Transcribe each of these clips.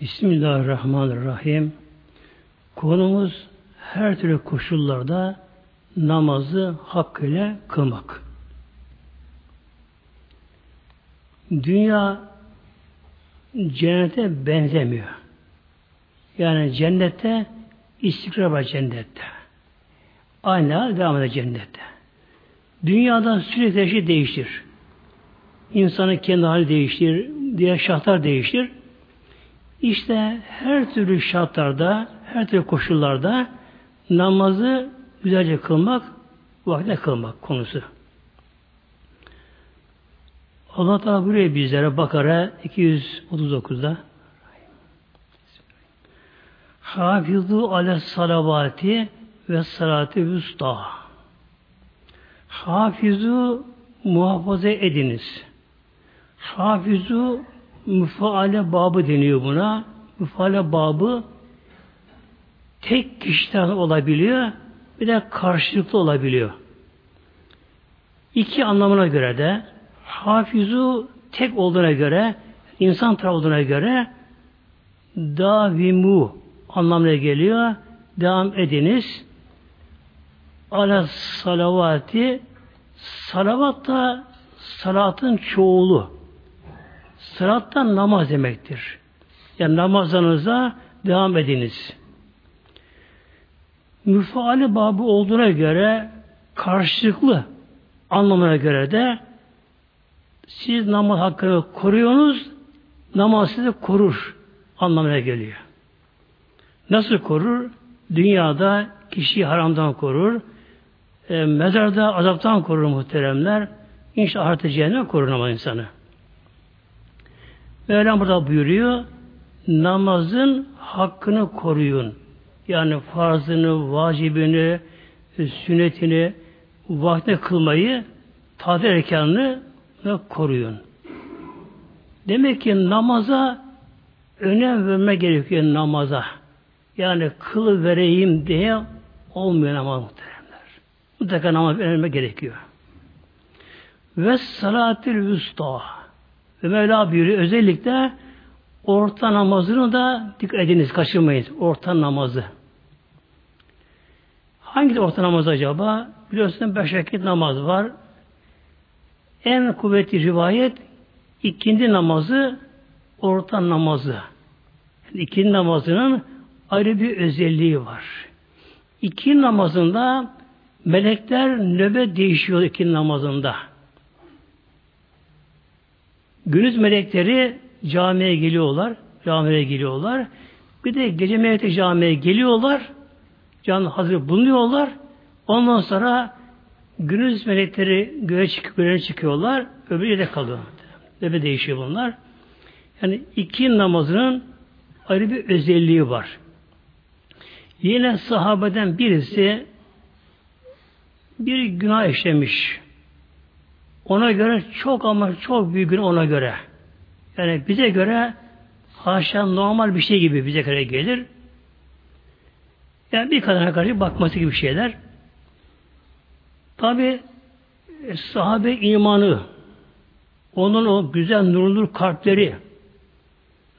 Bismillahirrahmanirrahim. Konumuz her türlü koşullarda namazı hakkıyla kılmak. Dünya cennete benzemiyor. Yani cennette istikrar var cennette. Aynı devam eder cennette. Dünyada sürekli şey değiştir. İnsanın kendi hali değiştir, diğer şartlar değiştir. İşte her türlü şartlarda, her türlü koşullarda namazı güzelce kılmak, vaktine kılmak konusu. Allah Teala buraya bizlere Bakara 239'da Hafizu ale salavati ve salati vüsta. Hafizu muhafaza ediniz. Hafizu müfaale babı deniyor buna. Müfaale babı tek kişiden olabiliyor, bir de karşılıklı olabiliyor. İki anlamına göre de hafizu tek olduğuna göre, insan tarafı olduğuna göre davimu anlamına geliyor. Devam ediniz. Ala salavati salavat da salatın çoğulu. Salattan namaz demektir. Yani namazınıza devam ediniz. Müfaali babı olduğuna göre karşılıklı anlamına göre de siz namaz hakkını koruyorsunuz, namaz sizi korur anlamına geliyor. Nasıl korur? Dünyada kişiyi haramdan korur, e, mezarda azaptan korur muhteremler, İnşallah artı cehennem korur ama insanı. Mevlam burada buyuruyor, namazın hakkını koruyun. Yani farzını, vacibini, sünnetini, vaktine kılmayı, tatil erkanını koruyun. Demek ki namaza önem verme gerekiyor namaza. Yani kılı vereyim diye olmuyor namaz muhteremler. Mutlaka namaz verme gerekiyor. Ve salatil usta. Ve Mevla buyuruyor özellikle orta namazını da dikkat ediniz, kaçırmayın. Orta namazı. Hangi orta namaz acaba? Biliyorsunuz beş vakit namaz var. En kuvvetli rivayet ikindi namazı orta namazı. Yani ikindi namazının ayrı bir özelliği var. İki namazında melekler nöbet değişiyor iki namazında. Günüz melekleri camiye geliyorlar. Camiye geliyorlar. Bir de gece melekleri camiye geliyorlar. Can hazır bulunuyorlar. Ondan sonra günüz melekleri göğe çıkıp göğe çıkıyorlar. Öbürü yerde kalıyor. Nöbet değişiyor bunlar. Yani iki namazının ayrı bir özelliği var. Yine sahabeden birisi bir günah işlemiş. Ona göre çok ama çok büyük gün ona göre. Yani bize göre haşa normal bir şey gibi bize göre gelir. Yani bir kadına karşı bakması gibi şeyler. Tabi e, sahabe imanı, onun o güzel nurlu kalpleri,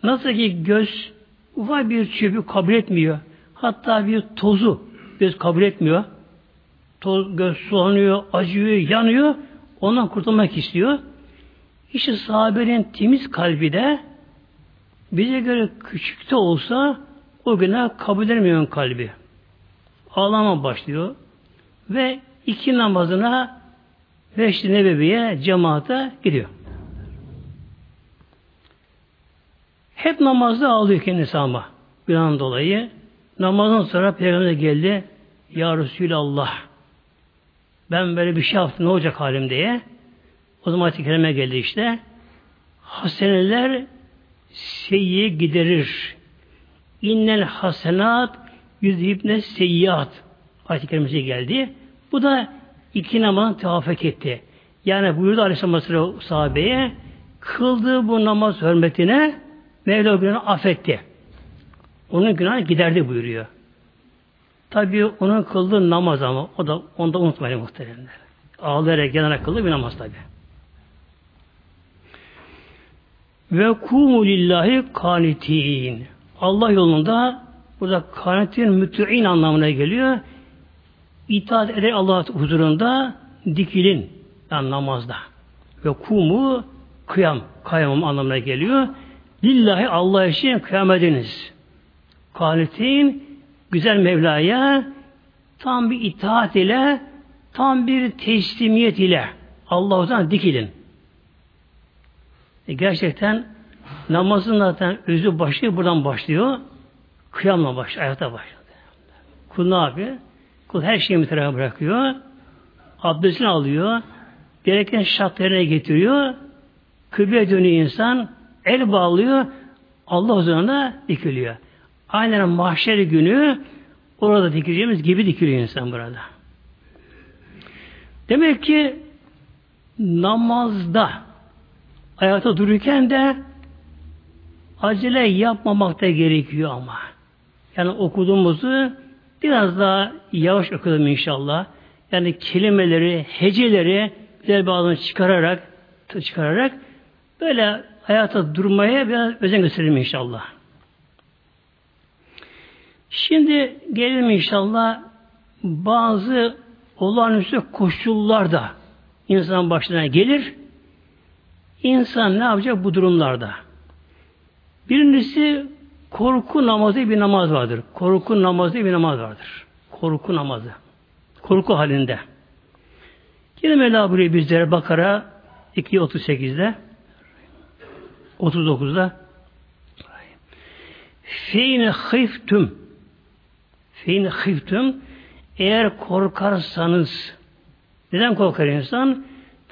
nasıl ki göz ufak bir çöpü kabul etmiyor, hatta bir tozu göz kabul etmiyor, toz, göz sulanıyor, acıyor, yanıyor, Ondan kurtulmak istiyor. İşte sahabenin temiz kalbi de bize göre küçük de olsa o günah kabul edilmiyor kalbi. Ağlama başlıyor. Ve iki namazına Beşli Nebevi'ye cemaate gidiyor. Hep namazda ağlıyor kendisi ama an dolayı. Namazdan sonra Peygamber geldi. Ya Resulallah ben böyle bir şey yaptım ne olacak halim diye. O zaman ayet-i kerime geldi işte. Haseneler seyyiye giderir. İnnel hasenat yüzhibne seyyat ayet-i kerimesi geldi. Bu da iki namazın tevafuk etti. Yani buyurdu Aleyhisselam sahabeye kıldığı bu namaz hürmetine Mevla günahını affetti. Onun günahını giderdi buyuruyor. Tabi onun kıldığı namaz ama o da onu da unutmayın muhteremler. Ağlayarak yanarak kıldığı bir namaz tabi. Ve kumu lillahi kanitin. Allah yolunda burada kanitin mütü'in anlamına geliyor. İtaat eder Allah huzurunda dikilin yani namazda. Ve kumu kıyam, kıyamam anlamına geliyor. Lillahi Allah için kıyam ediniz. Kanitin güzel Mevla'ya tam bir itaat ile tam bir teslimiyet ile Allah'tan dikilin. E gerçekten namazın zaten özü başlıyor, buradan başlıyor. Kıyamla başlıyor, ayakta başlıyor. Kul ne yapıyor? Kul her şeyi tarafa bırakıyor. Abdestini alıyor. Gereken şartlarına getiriyor. Kıble dönüyor insan. El bağlıyor. Allah huzuruna dikiliyor. Aynen mahşer günü orada dikileceğimiz gibi dikiliyor insan burada. Demek ki namazda ayakta dururken de acele yapmamak da gerekiyor ama. Yani okuduğumuzu biraz daha yavaş okudum inşallah. Yani kelimeleri, heceleri güzel ağzını çıkararak çıkararak böyle hayata durmaya biraz özen gösterelim inşallah. Şimdi gelelim inşallah bazı olağanüstü koşullar da insan başına gelir. İnsan ne yapacak bu durumlarda? Birincisi korku namazı bir namaz vardır. Korku namazı bir namaz vardır. Korku namazı. Korku halinde. Yine Mevla buraya bizlere Bakara 2.38'de 39'da Feyne hıftüm Feyne hıftüm eğer korkarsanız neden korkar insan?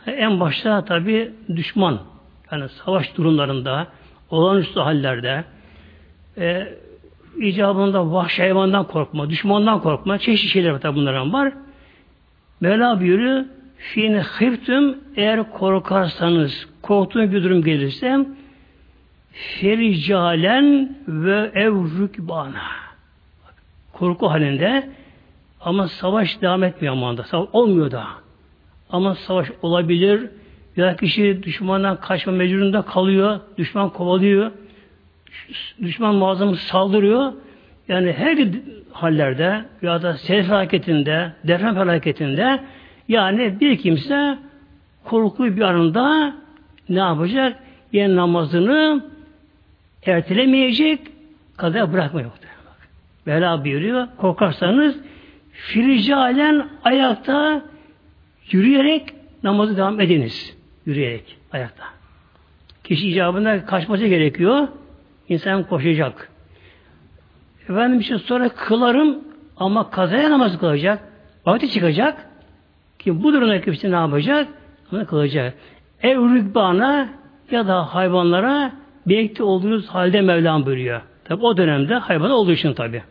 En başta tabi düşman. Yani savaş durumlarında, olağanüstü hallerde, e, icabında vahşi hayvandan korkma, düşmandan korkma, çeşitli şeyler tabi bunların var. Mevla buyuruyor, Fine hıftüm eğer korkarsanız, korktuğun bir durum gelirse fericalen ve evrükbana korku halinde ama savaş devam etmiyor amanda. Savaş olmuyor da. Ama savaş olabilir. Ya kişi düşmandan kaçma mecburunda kalıyor. Düşman kovalıyor. Düşman muazzam saldırıyor. Yani her hallerde ya da sel felaketinde, deprem felaketinde yani bir kimse korkulu bir anında ne yapacak? Yani namazını ertelemeyecek, kadar bırakmıyor. Bela buyuruyor. Korkarsanız firicalen ayakta yürüyerek namazı devam ediniz. Yürüyerek ayakta. Kişi icabında kaçması gerekiyor. İnsan koşacak. Efendim işte sonra kılarım ama kazaya namazı kılacak. Vakti çıkacak. Ki bu durumda kişi ne yapacak? Onu kılacak. Ev rükbana ya da hayvanlara birlikte olduğunuz halde Mevlam buyuruyor. Tabi o dönemde hayvan olduğu için tabi.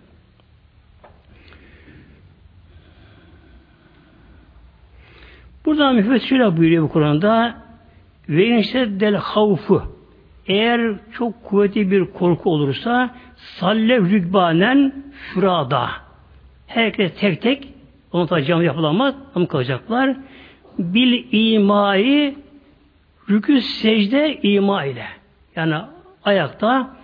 Burada müfet buyuruyor bu Kur'an'da ve inşe del havfu. Eğer çok kuvvetli bir korku olursa salle rükbanen fürada herkes tek tek onu tabi yapılamaz ama kalacaklar bil imai rükü secde ima ile. Yani ayakta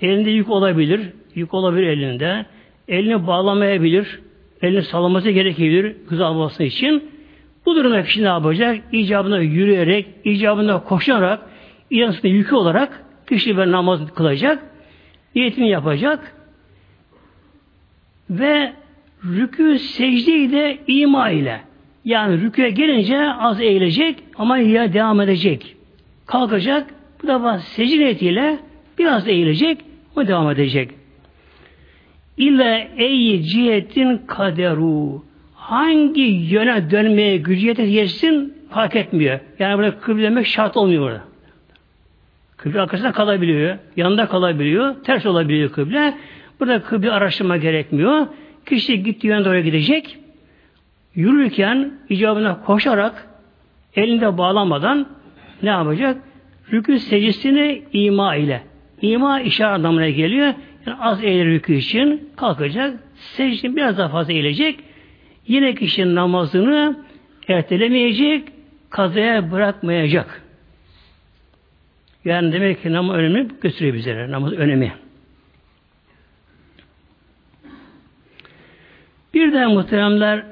elinde yük olabilir yük olabilir elinde. Elini bağlamayabilir elini sallaması gerekebilir hız alması için bu durumda kişi ne yapacak? İcabına yürüyerek, icabına koşarak, icabına yükü olarak kişi bir namaz kılacak, niyetini yapacak ve rükû secdeyi de ima ile yani rüküye gelince az eğilecek ama ya devam edecek. Kalkacak, bu defa secde niyetiyle biraz eğilecek, o devam edecek. İlle ey cihetin kaderu hangi yöne dönmeye gücü yetersin fark etmiyor. Yani burada kıblemek şart olmuyor burada. Kıble arkasında kalabiliyor, yanında kalabiliyor, ters olabiliyor kıble. Burada kıble araştırma gerekmiyor. Kişi gittiği yöne doğru gidecek. Yürürken icabına koşarak elinde bağlamadan ne yapacak? Rükü secdesini ima ile. İma işaret anlamına geliyor. Yani az eğilir rükü için kalkacak. Secdesini biraz daha fazla eğilecek. Yine kişinin namazını ertelemeyecek, kazaya bırakmayacak. Yani demek ki namaz önemli gösteriyor bize namaz önemi. Bir de muhteremler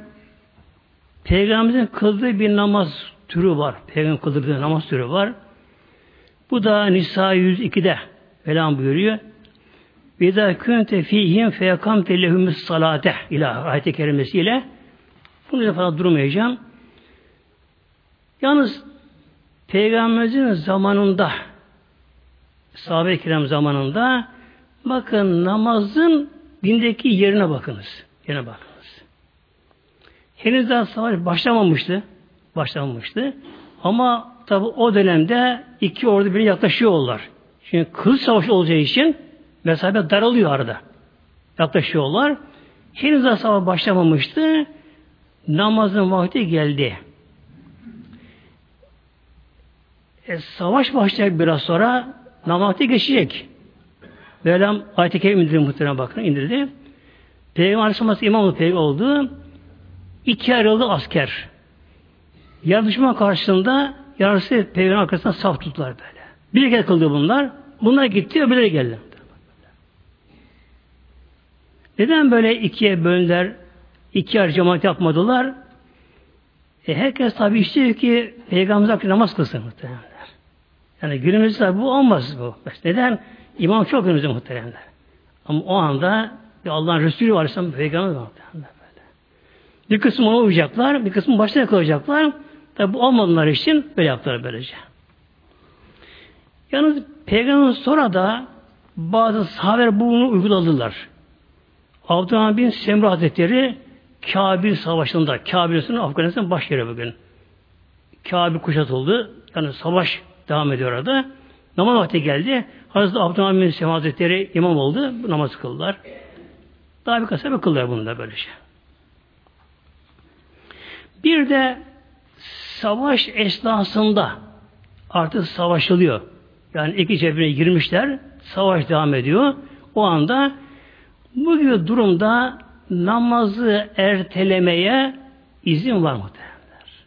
Peygamberimizin kıldığı bir namaz türü var. Peygamber kıldırdığı namaz türü var. Bu da Nisa 102'de Velam buyuruyor. Vida künte fihim feyakamte lehumüs salate ilah ayet-i kerimesiyle bunu da fazla durmayacağım. Yalnız Peygamberimizin zamanında sahabe-i kiram zamanında bakın namazın dindeki yerine bakınız. Yerine bakınız. Henüz daha savaş başlamamıştı. Başlamamıştı. Ama tabi o dönemde iki ordu birbirine yaklaşıyorlar. Şimdi kılıç savaşı olacağı için mesafe daralıyor arada. Yaklaşıyorlar. Henüz daha savaş başlamamıştı. Namazın vakti geldi. E, savaş başlayacak biraz sonra namazı geçecek. Mevlam ayet-i kerim indirdi muhtemelen bakın indirdi. Peygamber Aleyhisselam imam peygamber oldu. İki ayrıldı asker. Yarı düşman karşısında yarısı peygamber arkasından saf tuttular böyle. Bir kez kıldı bunlar. Bunlar gitti öbürleri geldi. Neden böyle ikiye böldüler? İki yer cemaat yapmadılar. E herkes tabi istiyor ki Peygamber namaz kılsın muhtemelen. Yani günümüzde bu olmaz bu. Neden? İmam çok günümüzde muhteremler. Ama o anda bir Allah'ın Resulü var, Peygamber var. Bir kısmı ona uyacaklar, bir kısmı başta yakalayacaklar. Tabi bu olmadılar için böyle yaptılar böylece. Yalnız Peygamber sonra da bazı sahabeler bunu uyguladılar. Abdurrahman bin Semra Hazretleri Kabil Savaşı'nda, Kabil'in Afganistan baş yeri bugün. Kabil kuşatıldı. Yani savaş devam ediyor orada. Namaz vakti geldi. Hazreti Abdurrahman bin Semra Hazretleri imam oldu. Namaz kıldılar. Daha bir kasaba kıldılar bunu da böylece. Bir de savaş esnasında artık savaşılıyor. Yani iki cephine girmişler. Savaş devam ediyor. O anda bu gibi durumda namazı ertelemeye izin var mı derler.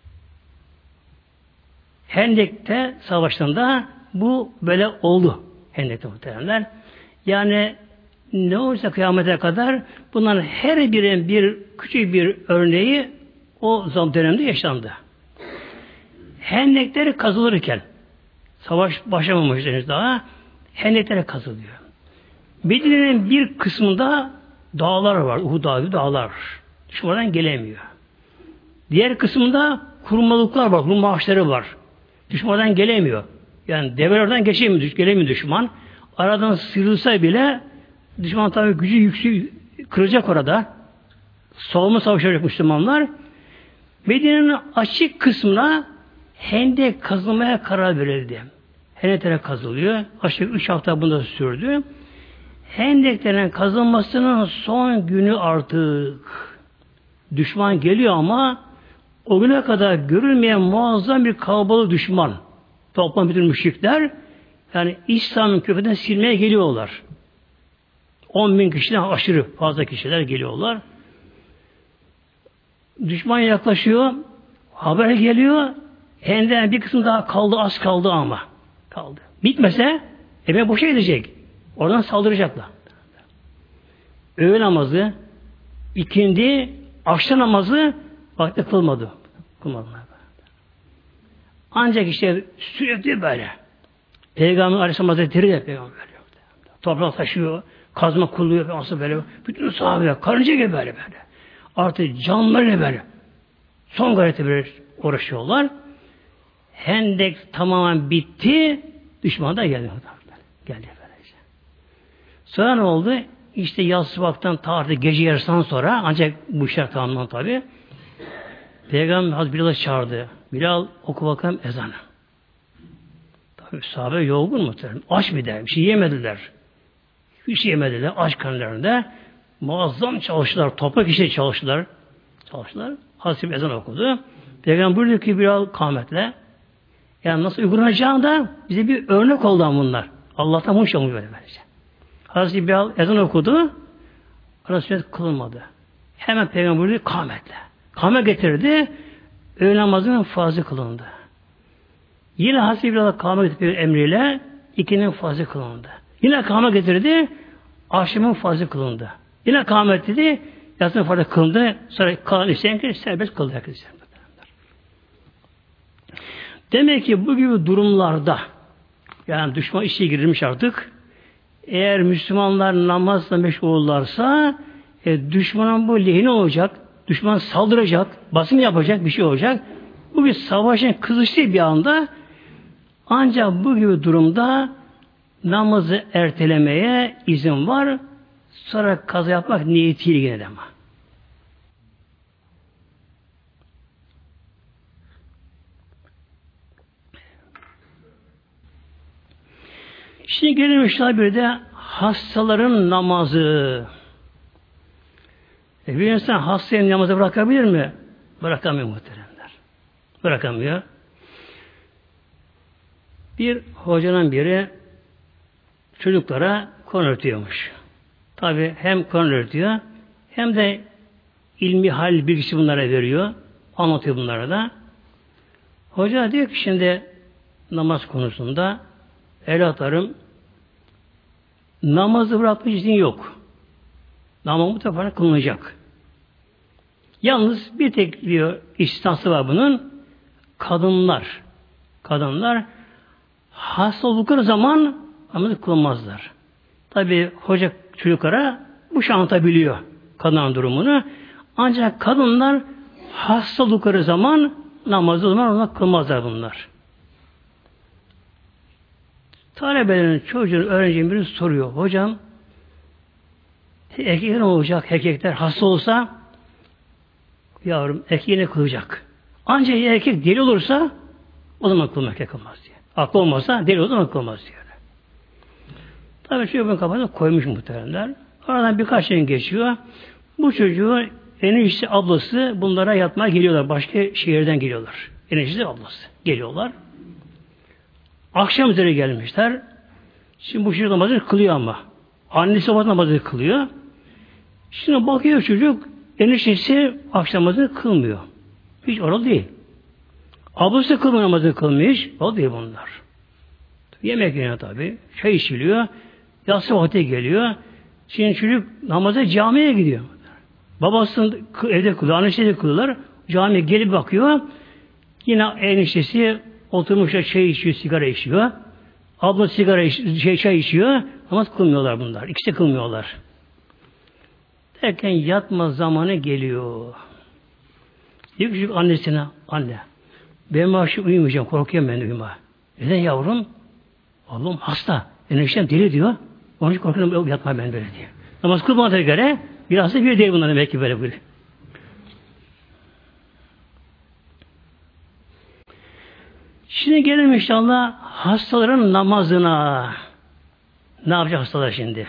Hendek'te savaşında bu böyle oldu. Hendek'te muhteremler. Yani ne olursa kıyamete kadar bunların her birinin bir küçük bir örneği o zaman dönemde yaşandı. Hendekleri kazılırken savaş başlamamış henüz daha hendekleri kazılıyor. Medine'nin bir kısmında dağlar var. Uhud Dağı dağlar. Düşmandan gelemiyor. Diğer kısmında kurmalıklar var. Rum ağaçları var. Düşmandan gelemiyor. Yani develerden geçemiyor, gelemiyor düşman. Aradan sıyrılsa bile düşman tabi gücü yüksek kıracak orada. Savunma savaşı Müslümanlar. Medine'nin açık kısmına hendek kazılmaya karar verildi. Hendekler kazılıyor. Aşağı üç hafta bunda sürdü. Hendeklerin kazılmasının son günü artık. Düşman geliyor ama o güne kadar görülmeyen muazzam bir kalabalık düşman. Toplam bütün müşrikler yani İslam'ın köprüden silmeye geliyorlar. 10 bin kişiden aşırı fazla kişiler geliyorlar. Düşman yaklaşıyor. Haber geliyor. Hendek'in bir kısmı daha kaldı, az kaldı ama. Kaldı. Bitmese eve boşa gidecek. Oradan saldıracaklar. Öğle namazı, ikindi, akşam namazı vakti kılmadı. Kılmadılar. Ancak işte sürekli böyle. Peygamber Aleyhisselam Hazretleri de peygamber. Toprak taşıyor, kazma kulluyor, nasıl böyle. Bütün sahabe, karınca gibi böyle böyle. Artık canlarıyla böyle. Son gayreti böyle uğraşıyorlar. Hendek tamamen bitti. Düşman da geldi. Geldi. Sonra ne oldu? İşte yaz vaktan ta gece yarısından sonra ancak bu işler tamamlan tabi. Peygamber Hazreti Bilal'ı çağırdı. Bilal oku bakalım ezanı. Tabi sahabe yorgun muhtemelen. Aç bir de. Bir şey yemediler. Hiç şey yemediler. Aç kanlarında. Muazzam çalıştılar. Toprak işe çalıştılar. Çalıştılar. Hazreti ezan okudu. Peygamber buyurdu ki Bilal kâmetle yani nasıl uygulanacağını da bize bir örnek oldu bunlar. Allah'tan hoş olmuş böyle böylece. Hazreti Bilal ezan okudu. Ara sünnet kılınmadı. Hemen Peygamber buyurdu kâmetle. Kâme getirdi. Öğle namazının fazla kılındı. Yine Hazreti Bilal'a kâme getirdi emriyle ikinin fazla kılındı. Yine kâhmet getirdi, akşamın fazla kılındı. Yine kâhmet dedi, yatsının fazla kılındı. Sonra kalan isteyen serbest kıldı herkes. Demek ki bu gibi durumlarda yani düşman işe girilmiş artık eğer Müslümanlar namazla meşgul olurlarsa e, düşmanın bu lehine olacak, düşman saldıracak, basın yapacak bir şey olacak. Bu bir savaşın kızıştığı bir anda ancak bu gibi durumda namazı ertelemeye izin var. Sonra kaza yapmak niyetiyle de ama. Şimdi gelelim inşallah bir de hastaların namazı. E bir insan hastayı namazı bırakabilir mi? Bırakamıyor muhteremler. Bırakamıyor. Bir hocanın biri çocuklara konu öğretiyormuş. Tabi hem konu öğretiyor hem de ilmi hal bilgisi bunlara veriyor. Anlatıyor bunlara da. Hoca diyor ki şimdi namaz konusunda evlatlarım namazı bırakma izin yok. Namaz mutlaka kılınacak. Yalnız bir tek diyor istisnası var bunun. Kadınlar. Kadınlar hasta oldukları zaman namazı kılmazlar. Tabi hoca çocuklara bu şey anlatabiliyor kadınların durumunu. Ancak kadınlar hasta oldukları zaman namazı o zaman kılmazlar bunlar. Talebelerin çocuğun öğrencinin biri soruyor. Hocam erkekler olacak? Erkekler hasta olsa yavrum erkeğine kılacak. Ancak erkek deli olursa o zaman kılmak yakılmaz diye. Aklı olmasa deli o zaman kılmaz diyor. Tabi çocuğun kafasına koymuş muhtemelenler. Aradan birkaç gün geçiyor. Bu çocuğu enişte ablası bunlara yatmaya geliyorlar. Başka şehirden geliyorlar. Enişte ablası geliyorlar. Akşam üzere gelmişler. Şimdi bu çocuk namazını kılıyor ama. Annesi babası namazını kılıyor. Şimdi bakıyor çocuk eniştesi akşam namazını kılmıyor. Hiç oralı değil. Ablası kılmıyor namazını kılmış. O değil bunlar. Yemek yiyor tabi. Çay içiliyor. Yatsı vakti geliyor. Şimdi çocuk namaza camiye gidiyor. Babasını evde kılıyor. Annesi de kılıyorlar. Camiye gelip bakıyor. Yine eniştesi Oturmuş çay içiyor, sigara içiyor. Abla sigara iç, şey, çay içiyor. Namaz kılmıyorlar bunlar. İkisi de kılmıyorlar. Derken yatma zamanı geliyor. Diyor ki annesine, anne ben akşam uyumayacağım, korkuyorum ben uyuma. Neden yavrum? Oğlum hasta. Eniştem deli diyor. Onun için korkuyorum, yatma ben böyle diyor. Namaz kılmadığı göre biraz da bir değil bunlar belki böyle böyle. Şimdi gelelim inşallah hastaların namazına. Ne yapacak hastalar şimdi?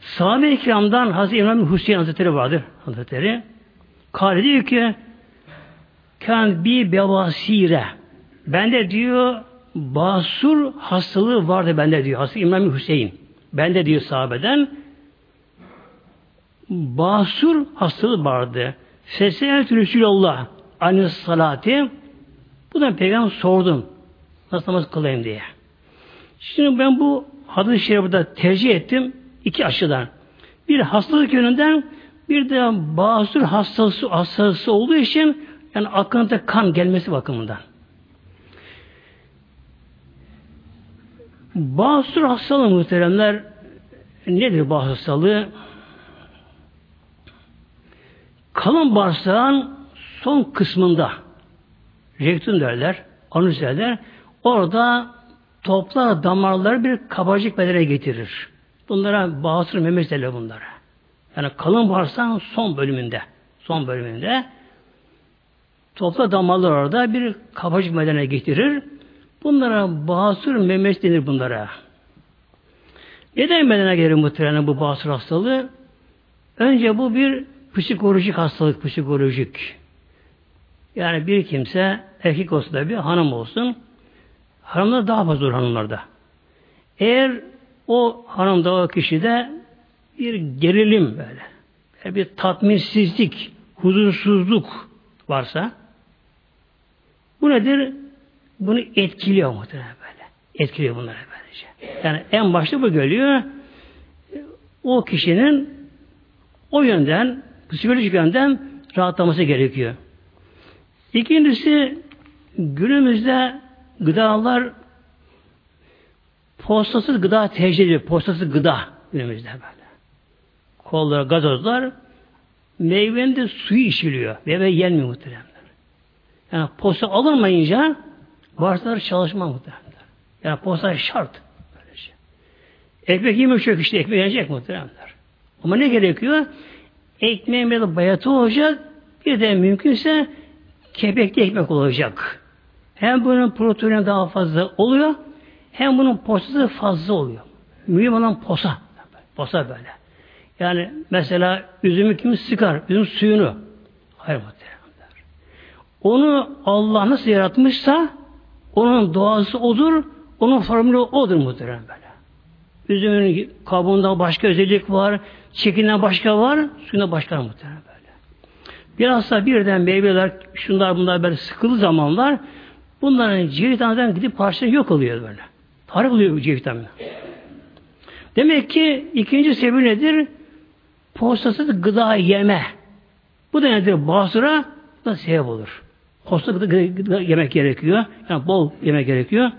Sahabe-i kiramdan Hazreti İmam Hüseyin Hazretleri vardır. Hazretleri. Kale diyor ki kan bir bevasire bende diyor basur hastalığı vardı bende diyor. Hazreti İmam Hüseyin. Bende diyor sahabeden basur hastalığı vardı. Feselet Resulullah aynı salati bu da peygamber sordum. Nasıl namaz kılayım diye. Şimdi ben bu hadis-i şerifi burada tercih ettim iki açıdan. Bir hastalık yönünden bir de basur hastası, hastası olduğu için yani akıntı kan gelmesi bakımından. Basur hastalığı muhteremler nedir basur hastalığı? Kalın bağırsağın son kısmında rektüm derler, anus derler. Orada toplar damarları bir kabarcık bedene getirir. Bunlara bağısır memes derler bunlara. Yani kalın bağırsağın son bölümünde, son bölümünde topla damarlar orada bir kabarcık bedene getirir. Bunlara bağısır memes denir bunlara. Neden bedene gelir muhtemelen bu bağısır hastalığı? Önce bu bir psikolojik hastalık, psikolojik. Yani bir kimse erkek olsun da bir hanım olsun hanımlar daha fazla olur hanımlarda. Eğer o hanımda o kişide bir gerilim böyle bir tatminsizlik, huzursuzluk varsa bu nedir? Bunu etkiliyor muhtemelen böyle. etkiliyor bunları böylece. Yani en başta bu geliyor. O kişinin o yönden, psikolojik yönden rahatlaması gerekiyor. İkincisi günümüzde gıdalar postasız gıda tercih ediyor. Postasız gıda günümüzde böyle. Kollar, gazozlar meyvenin de suyu içiliyor. Meyve yenmiyor muhteremler. Yani posta alınmayınca bağırsaklar çalışma muhteremler. Yani posta şart. Böylece. Ekmek yemek çok işte ekmek yenecek muhteremler. Ama ne gerekiyor? Ekmeğin biraz bayatı olacak. Bir de mümkünse kepekli ekmek olacak. Hem bunun proteini daha fazla oluyor hem bunun posası fazla oluyor. Mühim olan posa. Posa böyle. Yani mesela üzümü kim sıkar? Üzüm suyunu. Hayır muhteremler. Onu Allah nasıl yaratmışsa onun doğası odur, onun formülü odur muhterem böyle. Üzümün kabuğunda başka özellik var, çekinden başka var, suyunda başka var muhterem böyle. Biraz da birden meyveler, şunlar bunlar böyle sıkılı zamanlar bunların C gidip parçaları yok oluyor böyle. Tarif oluyor C vitamini. Demek ki ikinci sebebi nedir? Postasız gıda yeme. Bu da nedir? Basura da sebep olur. Postasız gıda, gıda yemek gerekiyor. Yani bol yemek gerekiyor.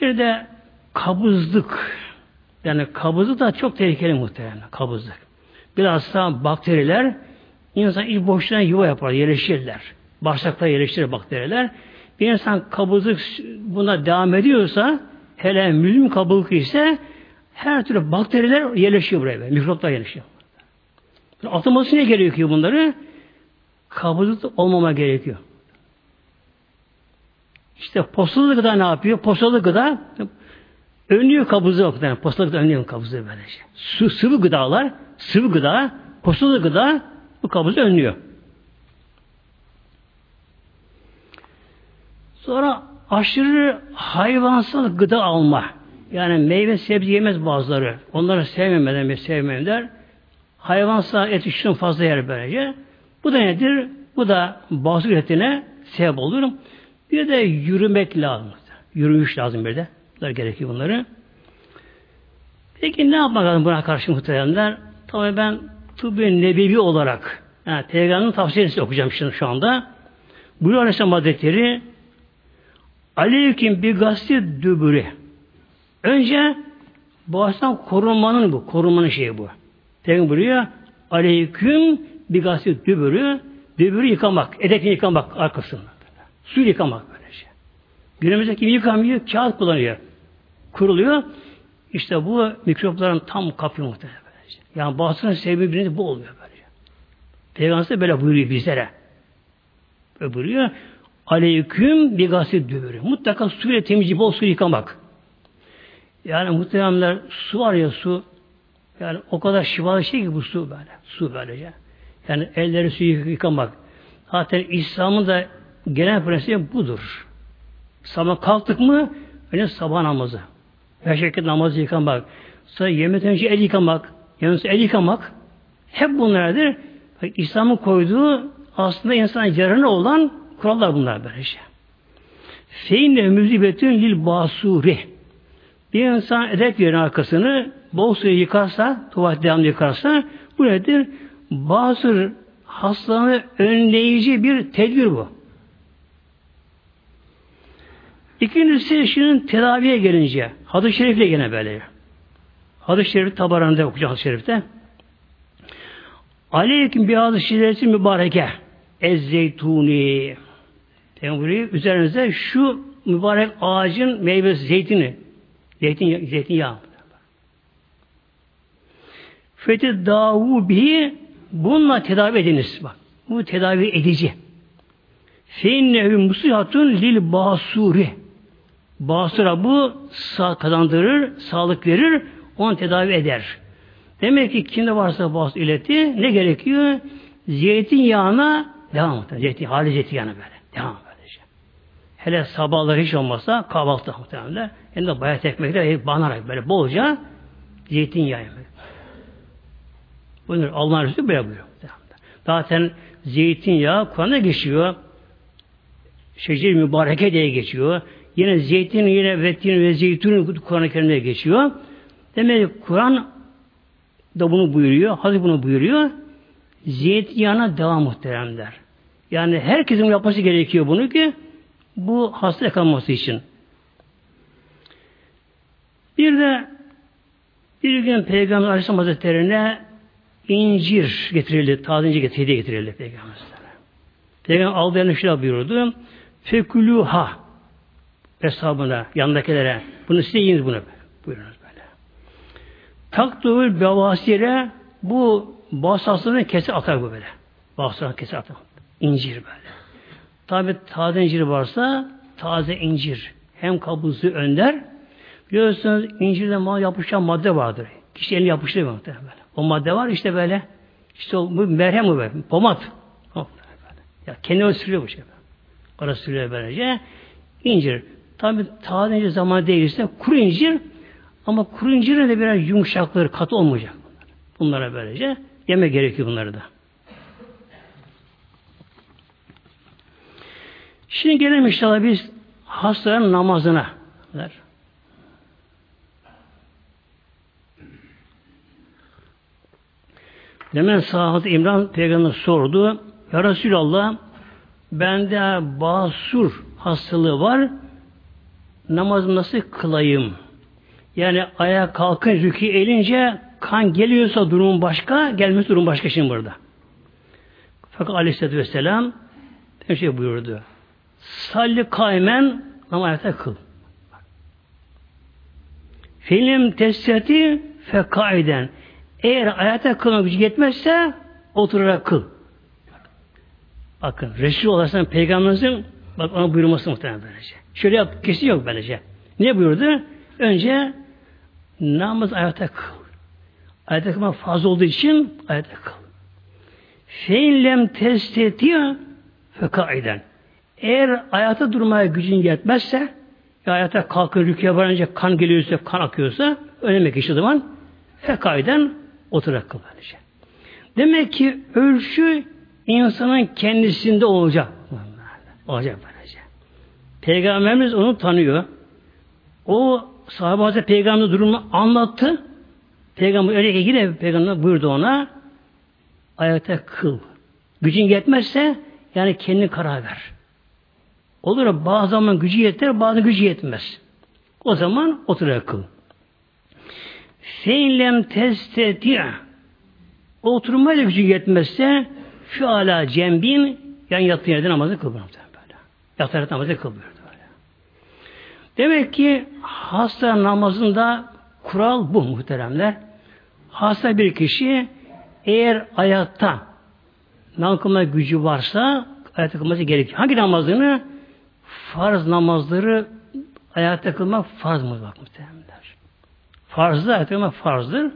Bir de kabızlık. Yani kabızlık da çok tehlikeli muhtemelen. Kabızlık. Bilhassa bakteriler insan ilk boşluğuna yuva yapar, yerleşirler. Bağırsakta yerleştirir bakteriler. Bir insan kabızlık buna devam ediyorsa hele müzmin kabızlık ise her türlü bakteriler yerleşiyor buraya. Mikroplar yerleşiyor. Atılması ne gerekiyor bunları? Kabızlık olmama gerekiyor. İşte postalı gıda ne yapıyor? Postalı gıda önlüyor kabızı yani postalı gıda önlüyor kabızı böylece. Su, sıvı gıdalar, sıvı gıda, postalı gıda bu kabızı önlüyor. Sonra aşırı hayvansal gıda alma. Yani meyve sebze yemez bazıları. Onları sevmemeden bir sevmemler. Hayvansal et için fazla yer böylece. Bu da nedir? Bu da bazı etine sebep olur. Bir de yürümek lazım. Yürüyüş lazım bir de. Bunlar gerekiyor bunları. Peki ne yapmak lazım buna karşı muhtemelenler? Tabii ben tıbbi nebevi olarak yani Peygamber'in tavsiyesini okuyacağım şimdi şu anda. Buyuruyor Aleyhisselam Hazretleri Aleyküm bir gazete dübürü. Önce boğazdan korunmanın bu. Korunmanın şeyi bu. Peygamber buyuruyor. Aleyküm bir gazete dübürü. Dübürü yıkamak. Edekini yıkamak arkasında. Su yıkamak böyle şey. Günümüzde kim yıkamıyor? Kağıt kullanıyor. Kuruluyor. İşte bu mikropların tam kapıyor muhtemelen. Yani bazısının sebebi bu oluyor böyle. Peygamber de böyle buyuruyor bizlere. Böyle buyuruyor. Aleyküm bir gazete dövürü. Mutlaka suyla temizliği bol su yıkamak. Yani muhteremler su var ya su yani o kadar şifalı şey ki bu su böyle. Su böylece. Yani elleri suyu yıkamak. Zaten İslam'ın da genel prensibi budur. Sabah kalktık mı önce sabah namazı. Her şekilde namazı yıkamak. Sonra yemekten önce el yıkamak. Yalnız el yıkamak. Hep bunlardır. İslam'ın koyduğu aslında insan yararına olan kurallar bunlar böylece. Feinne müzibetün lil basuri. Bir insan edep yerinin arkasını bol suyu yıkarsa, tuvalet devamlı yıkarsa bu nedir? Bazı hastalığını önleyici bir tedbir bu. İkincisi şunun tedaviye gelince hadis-i şerifle gene böyle. Hadis-i şerif tabaranda okuyacağım hadis-i şerifte. Aleyküm bir hadis-i şerifi mübareke. Ez zeytuni. Peygamber üzerinize şu mübarek ağacın meyvesi zeytini. Zeytin, zeytinyağı. Fethi davu bihi bununla tedavi ediniz. Bak. Bu tedavi edici. Feinnehu musihatun lil basuri. Basura bu sağ kazandırır, sağlık verir, onu tedavi eder. Demek ki kimde varsa bas ileti ne gerekiyor? Zeytinyağına devam et. Zeytin, hali zeytinyağına böyle. Devam böylece. Hele sabahları hiç olmazsa kahvaltı muhtemelen. Hem de bayat ekmekle banarak böyle bolca zeytinyağı yemek. Bunu Allah'ın Resulü böyle buyuruyor. Zaten zeytinyağı Kur'an'da geçiyor. şecer mübareke diye geçiyor. Yine zeytin, yine vettin ve zeytun Kur'an-ı Kerim'de geçiyor. Demek ki Kur'an da bunu buyuruyor. Hazreti bunu buyuruyor. Zeytinyağına devam muhteremler. Yani herkesin yapması gerekiyor bunu ki bu hasta yakalanması için. Bir de bir gün Peygamber Aleyhisselam Hazretleri'ne incir getirildi, taze incir getirildi, getirildi Peygamber Peygamber aldı elini şöyle buyurdu. Fekuluha hesabına, yanındakilere. Bunu size yiyiniz bunu. Buyurunuz. Taktuğul bevasire bu bağırsaklarını kese atar bu böyle. Bağırsaklarını kese atar. İncir böyle. Tabi taze incir varsa taze incir. Hem kabuzu önder. Biliyorsunuz incirde mal yapışan madde vardır. Kişi elini yapıştırıyor muhtemelen. O madde var işte böyle. İşte o, bu merhem bu böyle. Pomat. Ya kendine sürüyor bu şey. Orada sürüyor böylece. İncir. Tabi taze incir zaman değilse kuru incir ama kuru incirin de biraz yumuşakları katı olmayacak. Bunlar. Bunlara böylece yeme gerekiyor bunları da. Şimdi gelelim inşallah biz hastaların namazına. Demen sahabe İmran peygamber sordu. Ya Resulallah bende basur hastalığı var. Namazı nasıl kılayım? Yani ayağa kalkın rükü elince kan geliyorsa durum başka, gelmesi durum başka şimdi burada. Fakat aleyhissalatü vesselam bir şey buyurdu. Salli kaymen ama ayakta kıl. Film tesirati fekaiden. Eğer ayakta kılma gücü yetmezse oturarak kıl. Bakın Resul olarak peygamberimizin bak ona buyurması muhtemelen böylece. Şöyle yap, kesin yok böylece. Ne buyurdu? Önce namaz ayakta kıl. Ayakta kılma fazla olduğu için ayakta kıl. Fe'inlem testetiya fekaiden. Eğer ayakta durmaya gücün yetmezse ya ayakta kalkın rüküye varınca kan geliyorsa, kan akıyorsa önemli ki işte zaman fekaiden oturarak kıl böylece. Demek ki ölçü insanın kendisinde olacak. Olacak böylece. Peygamberimiz onu tanıyor. O sahabe Hazreti Peygamber durumu anlattı. Peygamber öyle ilgili Peygamber buyurdu ona ayakta kıl. Gücün yetmezse yani kendi karar ver. Olur bazı zaman gücü yeter, bazı gücü yetmez. O zaman oturarak kıl. Feynlem testeti'a oturmayla gücü yetmezse şu ala cembin yan yattığı yerde namazı kıl. Yatarak namazı kıl. Demek ki hasta namazında kural bu muhteremler. Hasta bir kişi eğer ayakta namaz gücü varsa ayakta kılması gerekiyor. Hangi namazını? Farz namazları ayakta kılmak farz mı bak muhteremler. Farzdır, ayakta kılmak farzdır.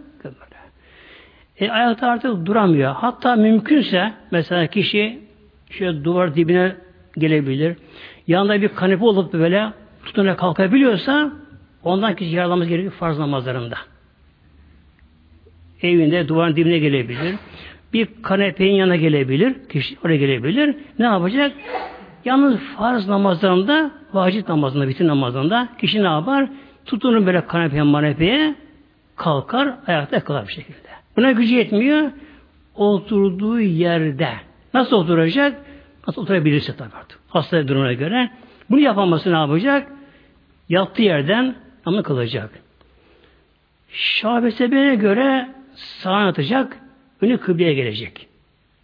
E, ayakta artık duramıyor. Hatta mümkünse mesela kişi şöyle duvar dibine gelebilir. Yanında bir kanepe olup böyle tutuna kalkabiliyorsa ondan kişi yararlanması gerekiyor farz namazlarında. Evinde duvarın dibine gelebilir. Bir kanepenin yanına gelebilir. Kişi oraya gelebilir. Ne yapacak? Yalnız farz namazlarında, vacip namazında, bitir namazında kişi ne yapar? Tutunur böyle kanepeye manepeye kalkar, ayakta kalır bir şekilde. Buna gücü yetmiyor. Oturduğu yerde. Nasıl oturacak? Nasıl oturabilirse tabii artık. Hasta durumuna göre. Bunu yapaması ne yapacak? Yattığı yerden namaz kılacak. Şabesebe'ye göre sağa atacak, önü kıbleye gelecek.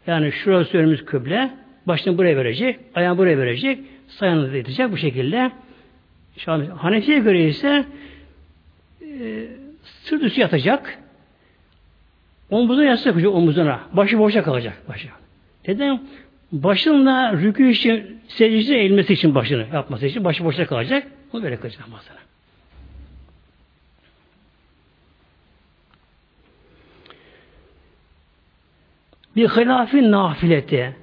Yani şurası önümüz kıble, başını buraya verecek, ayağını buraya verecek, sağını edecek bu şekilde. Hanefi'ye göre ise e, sırt üstü yatacak, omuzuna yatacak omuzuna, başı boşa kalacak. Başı. Neden? Başında rükû için, secdesi eğilmesi için başını yapması için başı boşta kalacak. Onu böyle kılacak namazına. Bir hilafin nafileti.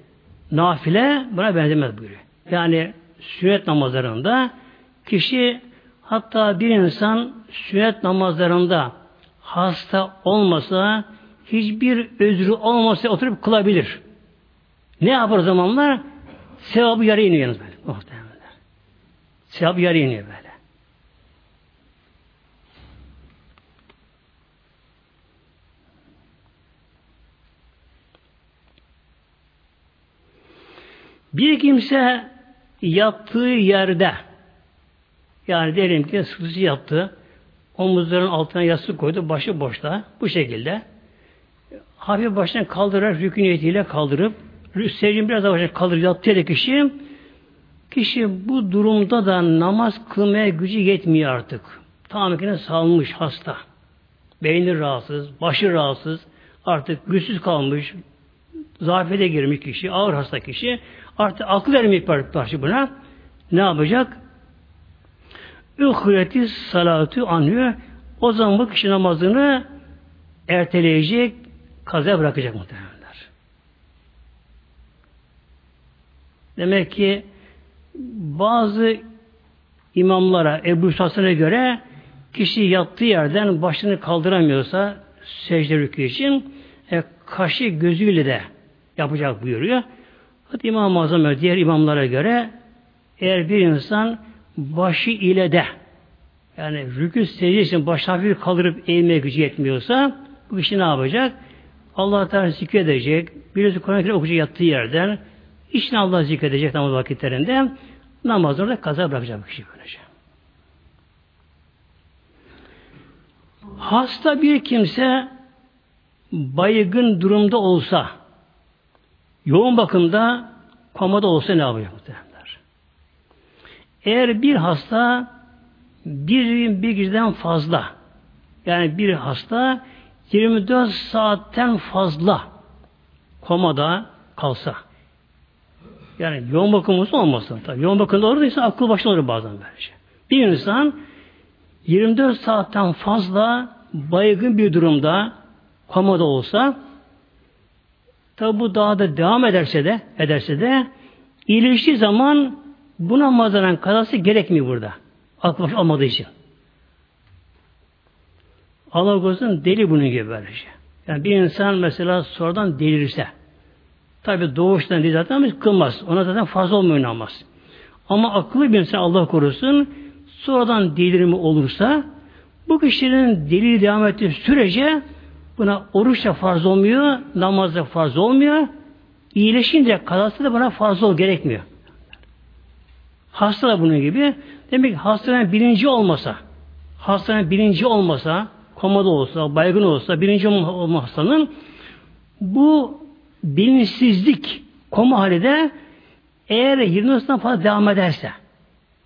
Nafile buna benzemez buyuruyor. Yani sünnet namazlarında kişi hatta bir insan sünnet namazlarında hasta olmasa hiçbir özrü olmasa oturup kılabilir. Ne yapar zamanlar? Sevabı yarı iniyor yalnız böyle. Muhtemelen. Sevap yarı iniyor böyle. Bir kimse yattığı yerde yani diyelim ki sırtıcı yattı omuzların altına yastık koydu başı boşta bu şekilde hafif başını kaldırarak rükün niyetiyle kaldırıp secdini biraz daha kaldırıp yattığı kişi kişi bu durumda da namaz kılmaya gücü yetmiyor artık. Tamamen salmış hasta. Beyni rahatsız, başı rahatsız, artık güçsüz kalmış, zafiyete girmiş kişi, ağır hasta kişi, artık akıl ermeyip karşı buna ne yapacak? Ühreti salatu anıyor. O zaman bu kişi namazını erteleyecek, kaza bırakacak muhtemelenler. Demek ki bazı imamlara, Ebu Sassan'a göre kişi yattığı yerden başını kaldıramıyorsa secde rükû için e, kaşı gözüyle de yapacak buyuruyor. Hatta İmam-ı Azam diğer imamlara göre eğer bir insan başı ile de yani rükû secde için baş hafif kaldırıp eğmeye gücü yetmiyorsa bu kişi ne yapacak? Allah Teala zikredecek. Birisi Kur'an-ı Kerim okuyacak yattığı yerden. İşini Allah zikredecek namaz vakitlerinde. Namazını da kaza bırakacak bu kişi böylece. Hasta bir kimse baygın durumda olsa yoğun bakımda komada olsa ne yapacak muhtemelenler? Eğer bir hasta bir bir geceden fazla yani bir hasta 24 saatten fazla komada kalsa yani yoğun bakımımız olmasın tabi. Yoğun bakımda insan akıl başına olur bazen böylece. Bir insan 24 saatten fazla baygın bir durumda komada olsa tabi bu daha da devam ederse de ederse de iyileştiği zaman buna mazaran kazası gerekmiyor burada. Akıl başı olmadığı için. Allah korusun deli bunun gibi böylece. Yani bir insan mesela sonradan delirirse tabi doğuştan değil zaten ama kılmaz. Ona zaten fazla olmuyor namaz. Ama akıllı bir insan Allah korusun sonradan delirimi olursa bu kişinin delili devam ettiği sürece buna oruç da farz olmuyor, namaz da farz olmuyor. İyileşince kazası da buna farz ol gerekmiyor. Hasta da bunun gibi. Demek ki hastanın bilinci olmasa, hastanın bilinci olmasa, komada olsa, baygın olsa, birinci olma hastanın bu bilinçsizlik koma halinde eğer 20 saatten fazla devam ederse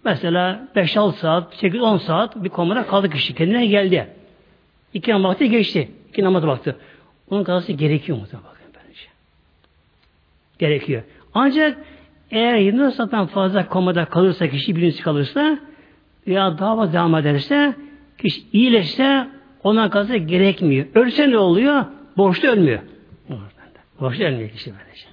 mesela 5-6 saat, 8-10 saat bir komada kaldı kişi. Kendine geldi. İki namaz vakti geçti. İki namaz baktı. Onun kazası gerekiyor mu? Bakın bence. Gerekiyor. Ancak eğer 24 saatten fazla komada kalırsa, kişi bilinçsiz kalırsa veya daha fazla devam ederse kişi iyileşse ona kazası gerekmiyor. Ölse ne oluyor? Borçlu ölmüyor. Borçlu ölmüyor kişi böylece.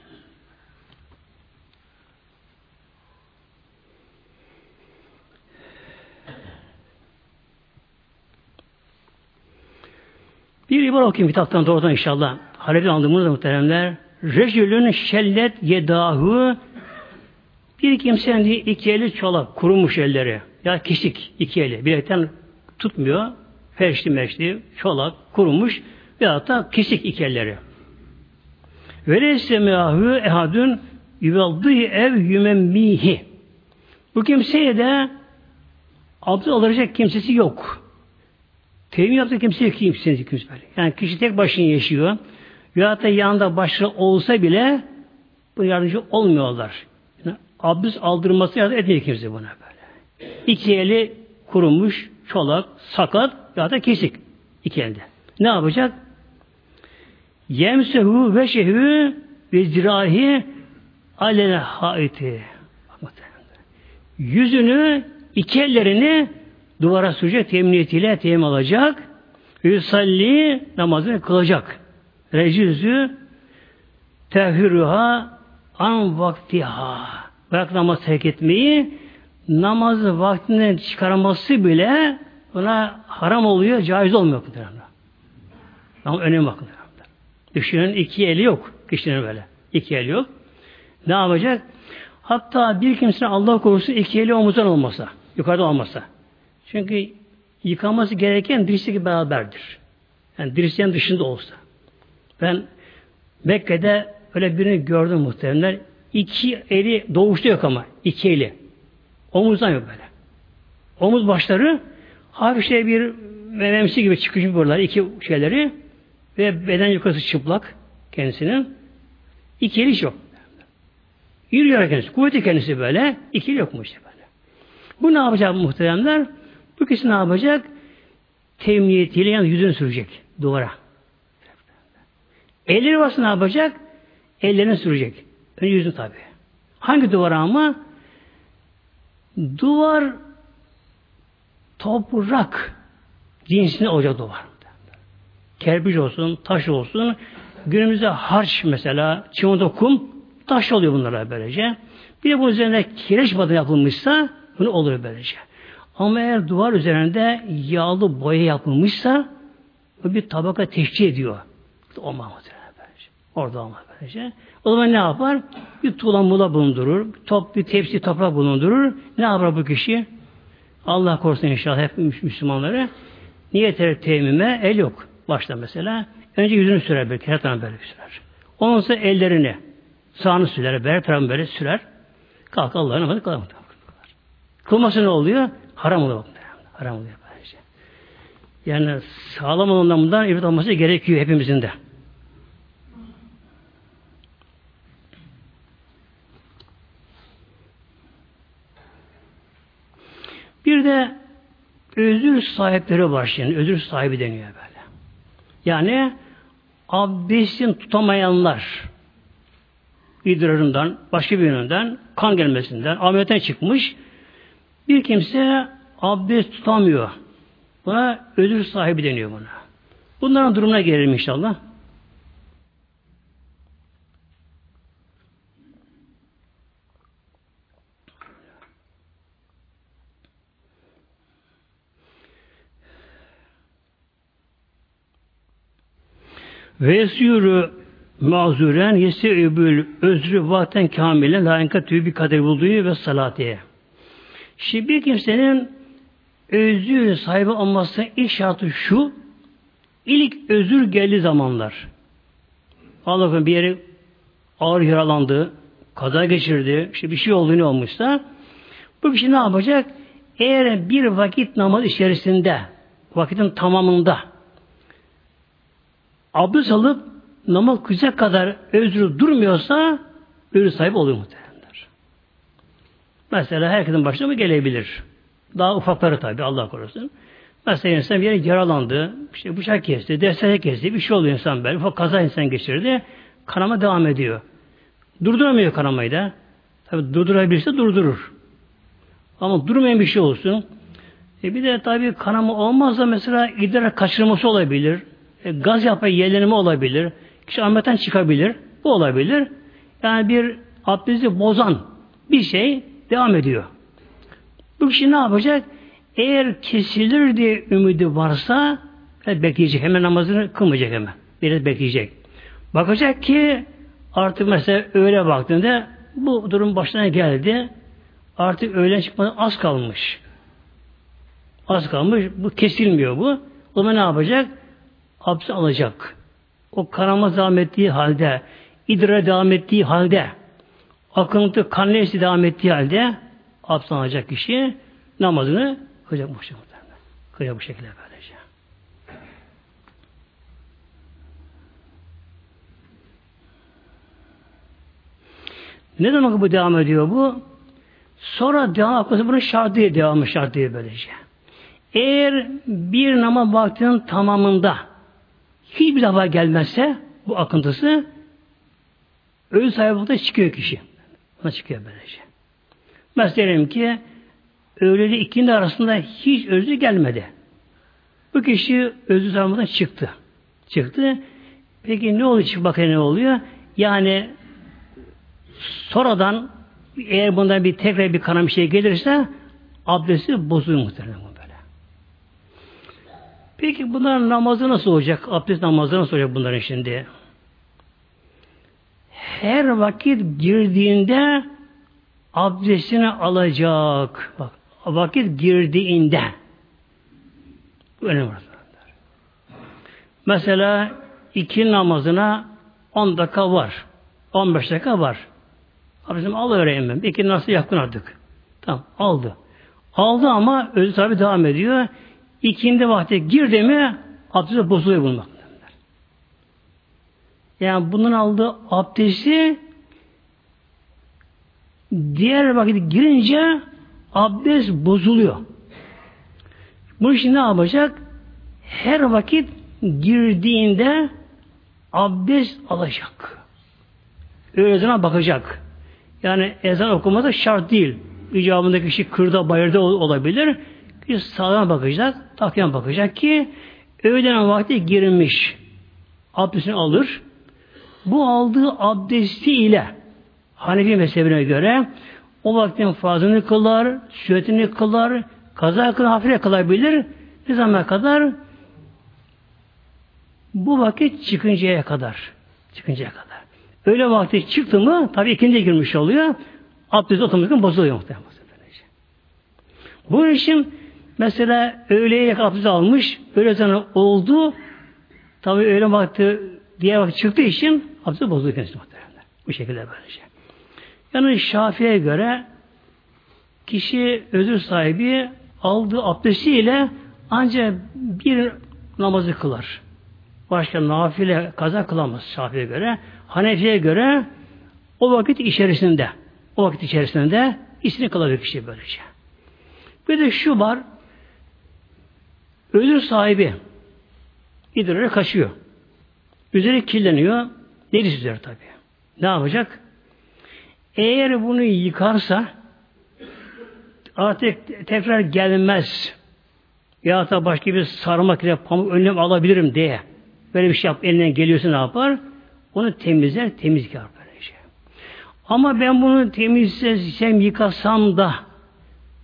Bir ibare okuyayım kitaptan doğrudan inşallah. Halef'ten aldığımız muhteremler. Rejülün şellet yedahu bir kimsenin iki eli çolak, kurumuş elleri. Ya kişik iki eli. Bilekten tutmuyor. Ferşli meşli, çolak, kurumuş ve hatta kesik iki elleri. Ve leyse meahü ehadün yuvaldığı ev yümemmihi. Bu kimseye de abdest alacak kimsesi yok. Tevmi yaptığı kimse yok kimsesi kimse böyle. Yani kişi tek başına yaşıyor. Ya da yanında başka olsa bile bu yardımcı olmuyorlar. Yani abdest aldırması yardım etmiyor kimse buna böyle. İki eli kurumuş, çolak, sakat ya da kesik. iki elde. Ne yapacak? Yemsehu ve şehü ve zirahi alel haiti. Yüzünü, iki ellerini duvara sürecek teminiyetiyle temin alacak. Yusalli namazını kılacak. Recüzü tehürüha an vaktiha. Bırak namaz terk etmeyi namazı vaktinden çıkarması bile buna haram oluyor, caiz olmuyor. Ama önemli bakın. Düşünün iki eli yok. Kişinin böyle. İki eli yok. Ne yapacak? Hatta bir kimsenin Allah korusun iki eli omuzdan olmasa. Yukarıda olmasa. Çünkü yıkaması gereken dirseği beraberdir. Yani dirseğin dışında olsa. Ben Mekke'de öyle birini gördüm muhtemelen. İki eli doğuşta yok ama. iki eli. Omuzdan yok böyle. Omuz başları hafif şey bir mememsi gibi çıkıcı buralar iki şeyleri ve beden yukarısı çıplak kendisinin. İki eli yok. Yürüyor kendisi. Kuvveti kendisi böyle. İki eli yokmuş böyle. Bu ne yapacak muhteremler? Bu kişi ne yapacak? Temniyetiyle yani yüzünü sürecek duvara. Elleri varsa ne yapacak? Ellerini sürecek. Önce yüzünü tabi. Hangi duvara ama? Duvar toprak cinsine olacak duvar. Kerpiç olsun, taş olsun. Günümüzde harç mesela, çimento kum, taş oluyor bunlara böylece. Bir de bu üzerine kireç badı yapılmışsa bunu olur böylece. Ama eğer duvar üzerinde yağlı boya yapılmışsa bu bir tabaka teşkil ediyor. Olmaz böylece. Orada olmaz böylece. O zaman ne yapar? Bir tuğla mula bulundurur. Top, bir tepsi toprak bulundurur. Ne yapar bu kişi? Allah korusun inşallah hep Müslümanları. Niyet teyemmüme el yok. Başta mesela. Önce yüzünü sürer belki. Her tarafı böyle sürer. Ondan sonra ellerini sağını sürer. Her tarafını böyle sürer. Kalk Allah'ın namazı kılar. Kılması ne oluyor? Haram oluyor. Haram oluyor. Böylece. Yani sağlam olandan bundan ibret olması gerekiyor hepimizin de. Bir de özür sahipleri var şimdi. Özür sahibi deniyor böyle. Yani abdestin tutamayanlar idrarından, başka bir yönden, kan gelmesinden, ameliyetten çıkmış bir kimse abdest tutamıyor. Buna özür sahibi deniyor buna. Bunların durumuna gelelim inşallah. Ve yesûrü mazuren yesî'übül özrü vaten kamilen la enkatü bir kader bulduğu ve salatiye. Şimdi bir kimsenin özür sahibi olması ilk şartı şu, ilk özür geldiği zamanlar. Allah'ın bir yeri ağır yaralandı, kaza geçirdi, işte bir şey oldu ne olmuşsa, bu kişi ne yapacak? Eğer bir vakit namaz içerisinde, vakitin tamamında, abdest alıp namaz kılacak kadar özrü durmuyorsa, özür sahibi oluyor muhtemelen. Mesela herkesin başına mı gelebilir? Daha ufakları tabi Allah korusun. Mesela insan bir yere yaralandı, işte bıçak kesti, destek kesti, bir şey oluyor insan böyle, ufak kaza insan geçirdi, kanama devam ediyor. Durduramıyor kanamayı da. Tabi durdurabilirse durdurur. Ama durmayan bir şey olsun. E bir de tabi kanama olmazsa mesela idrar kaçırması olabilir. E, gaz yapma yerlenme olabilir. Kişi ahmetten çıkabilir. Bu olabilir. Yani bir abdesti bozan bir şey Devam ediyor. Bu kişi ne yapacak? Eğer kesilir diye ümidi varsa bekleyecek. Hemen namazını kılmayacak hemen. Biraz bekleyecek. Bakacak ki artık mesela öğle vaktinde bu durum başına geldi. Artık öğlen çıkmadan az kalmış. Az kalmış. Bu kesilmiyor bu. O zaman ne yapacak? Abdest alacak. O kanama devam ettiği halde, idra devam ettiği halde, akıntı kan nefsi devam ettiği halde abdest kişi namazını kılacak şekilde. Kılacak bu şekilde böylece. Ne zaman bu devam ediyor bu? Sonra devam etmesi bunun şart değil, devamı şart değil böylece. Eğer bir namaz vaktinin tamamında hiçbir defa gelmezse bu akıntısı ölü sahibi çıkıyor kişi. Buna çıkıyor böylece. Mesela diyelim ki öğleli ikindi arasında hiç özü gelmedi. Bu kişi özü zamanında çıktı. Çıktı. Peki ne oluyor? Çık bakayım ne oluyor? Yani sonradan eğer bundan bir tekrar bir kanam bir şey gelirse abdesti bozuluyor muhtemelen. Peki bunların namazı nasıl olacak? Abdest namazı nasıl olacak bunların şimdi? her vakit girdiğinde abdestini alacak. Bak vakit girdiğinde. Önemli. Mesela iki namazına 10 dakika var. 15 dakika var. Abicim al öğreneyim ben. İki nasıl yakın artık. Tamam aldı. Aldı ama özü tabi devam ediyor. İkindi vakti girdi mi abdesti bozuluyor bunun Yani bunun aldığı abdesti diğer vakit girince abdest bozuluyor. Bu için ne yapacak? Her vakit girdiğinde abdest alacak. Öyle bakacak. Yani ezan okuması şart değil. İcabındaki kişi kırda bayırda olabilir. Bir sağdan bakacak, takyan bakacak ki öğlen vakti girmiş. Abdestini alır. Bu aldığı abdesti ile Hanefi mezhebine göre o vaktin fazını kılar, sünnetini kılar, kaza kılar, hafifle kılabilir. Ne zaman kadar? Bu vakit çıkıncaya kadar. Çıkıncaya kadar. Öyle vakti çıktı mı tabi ikinci girmiş oluyor. Abdest otomatik bozuluyor muhtemelen. Bu için mesela öğleye yakın abdest almış, öğle zaman oldu, tabi öğle vakti diğer vakit çıktığı için abdest bozuluyor kendisi muhtemelen. Bu şekilde böylece. Yani Şafi'ye göre kişi özür sahibi aldığı abdestiyle ancak bir namazı kılar. Başka nafile kaza kılamaz Şafi'ye göre. Hanefi'ye göre o vakit içerisinde o vakit içerisinde istini kılabilir kişi böylece. Bir de şu var özür sahibi idrarı kaçıyor. Üzeri kirleniyor. Neris üzeri tabi. Ne yapacak? Eğer bunu yıkarsa artık tekrar gelmez ya da başka bir sarmak ile pamuk önlem alabilirim diye böyle bir şey yap elinden geliyorsa ne yapar? Onu temizler, temizlik yapar böylece. Ama ben bunu temizlesem, yıkasam da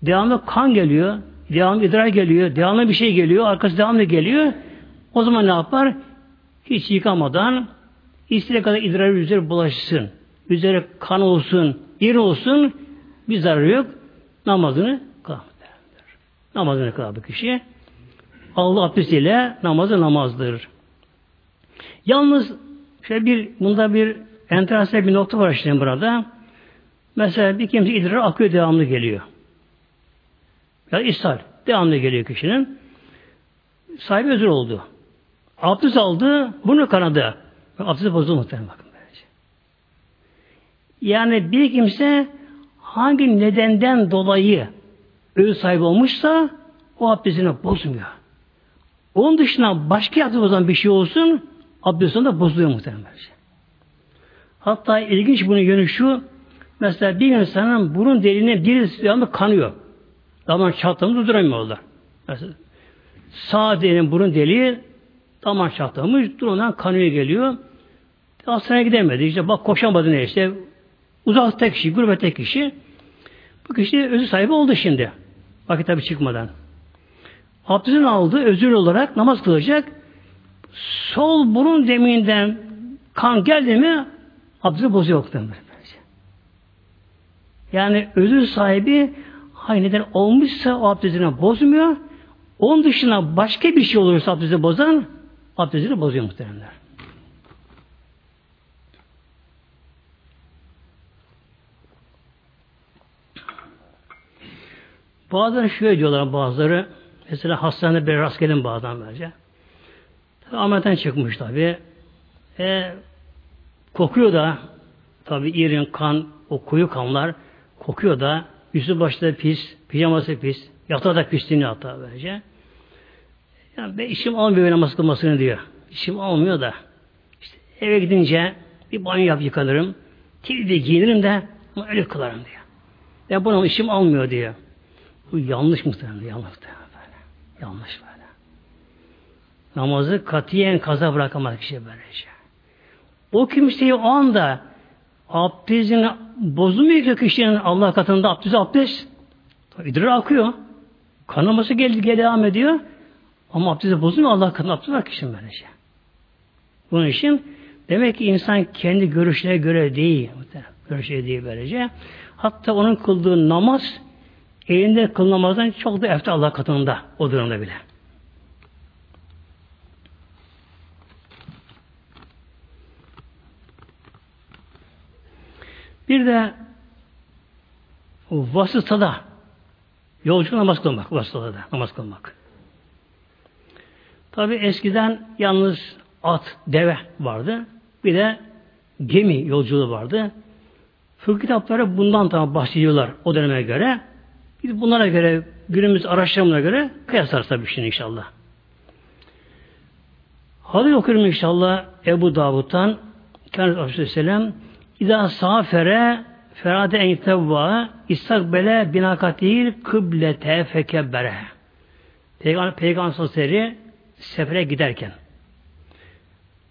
devamlı kan geliyor, devamlı idrar geliyor, devamlı bir şey geliyor, arkası devamlı geliyor. O zaman ne yapar? Hiç yıkamadan istediği kadar idrar üzeri bulaşsın. Üzeri kan olsun, ir olsun bir zararı yok. Namazını kılar. Namazını kılar bu kişi. Allah abdestiyle namazı namazdır. Yalnız şöyle bir bunda bir enteresan bir nokta var işte burada. Mesela bir kimse idrar akıyor devamlı geliyor. Ya ishal devamlı geliyor kişinin. Sahibi özür oldu. Abdest aldı, bunu kanadı. Abdesti bozuldu muhtemelen bakın. Böylece. Yani bir kimse hangi nedenden dolayı özür sahibi olmuşsa o abdestini bozmuyor. Onun dışında başka abdest bozan bir şey olsun abdestin de bozuluyor muhtemelen. Hatta ilginç bunun yönü şu mesela bir insanın burun deliğine bir devamlı kanıyor. Damar çatlamış duramıyorlar. Mesela sağ delinin burun deliği damar çatlamış durumdan kanıyor geliyor. Hastaneye gidemedi. İşte bak koşamadı ne işte. Uzakta kişi, gurbette kişi. Bu kişi özür sahibi oldu şimdi. Vakit tabi çıkmadan. Abdestini aldı, özür olarak namaz kılacak. Sol burun deminden kan geldi mi abdesti bozuyor. Yani özür sahibi hangi neden olmuşsa o abdestini bozmuyor. Onun dışında başka bir şey olursa abdesti bozan abdestini bozuyor muhteremler. Bazıları şöyle diyorlar bazıları mesela hastanede bir rast gelin bazen bence. Ameliyattan çıkmış tabi. E, kokuyor da tabi irin kan, o koyu kanlar kokuyor da yüzü başta pis, pijaması pis, yatağı da pisliğini hatta böylece. Yani ben işim almıyor böyle namaz kılmasını diyor. İşim almıyor da. İşte eve gidince bir banyo yap yıkanırım. Kirli giyinirim de ama öyle kılarım diyor. Ya bunun işim almıyor diyor. Bu yanlış muhtemelen. Yanlış muhtemelen. Yanlış böyle. Namazı katiyen kaza bırakamaz kişi böylece. O kimseyi o anda abdestini bozulmuyor ki kişinin Allah katında abdest abdest. İdrar akıyor. Kanaması geldi, gel devam ediyor. Ama abdesti bozulmuyor Allah katında abdest var kişinin böylece. Bunun için demek ki insan kendi görüşüne göre değil. Görüşüne değil böylece. Hatta onun kıldığı namaz elinde kılınamazdan çok da efte Allah katında o durumda bile. Bir de vasıtada yolcu namaz kılmak, vasıtada namaz kılmak. Tabi eskiden yalnız at, deve vardı. Bir de gemi yolculuğu vardı. Fıkıh kitapları bundan tam bahsediyorlar o döneme göre. Biz bunlara göre, günümüz araştırmalarına göre kıyaslarız tabii şimdi inşallah. Hadis okuyorum inşallah Ebu Davud'dan kendisi Aleyhisselam İza safere ferade en tevva istakbele binakatil kıblete fekebbere Peygamber, Peygamber Soseri sefere giderken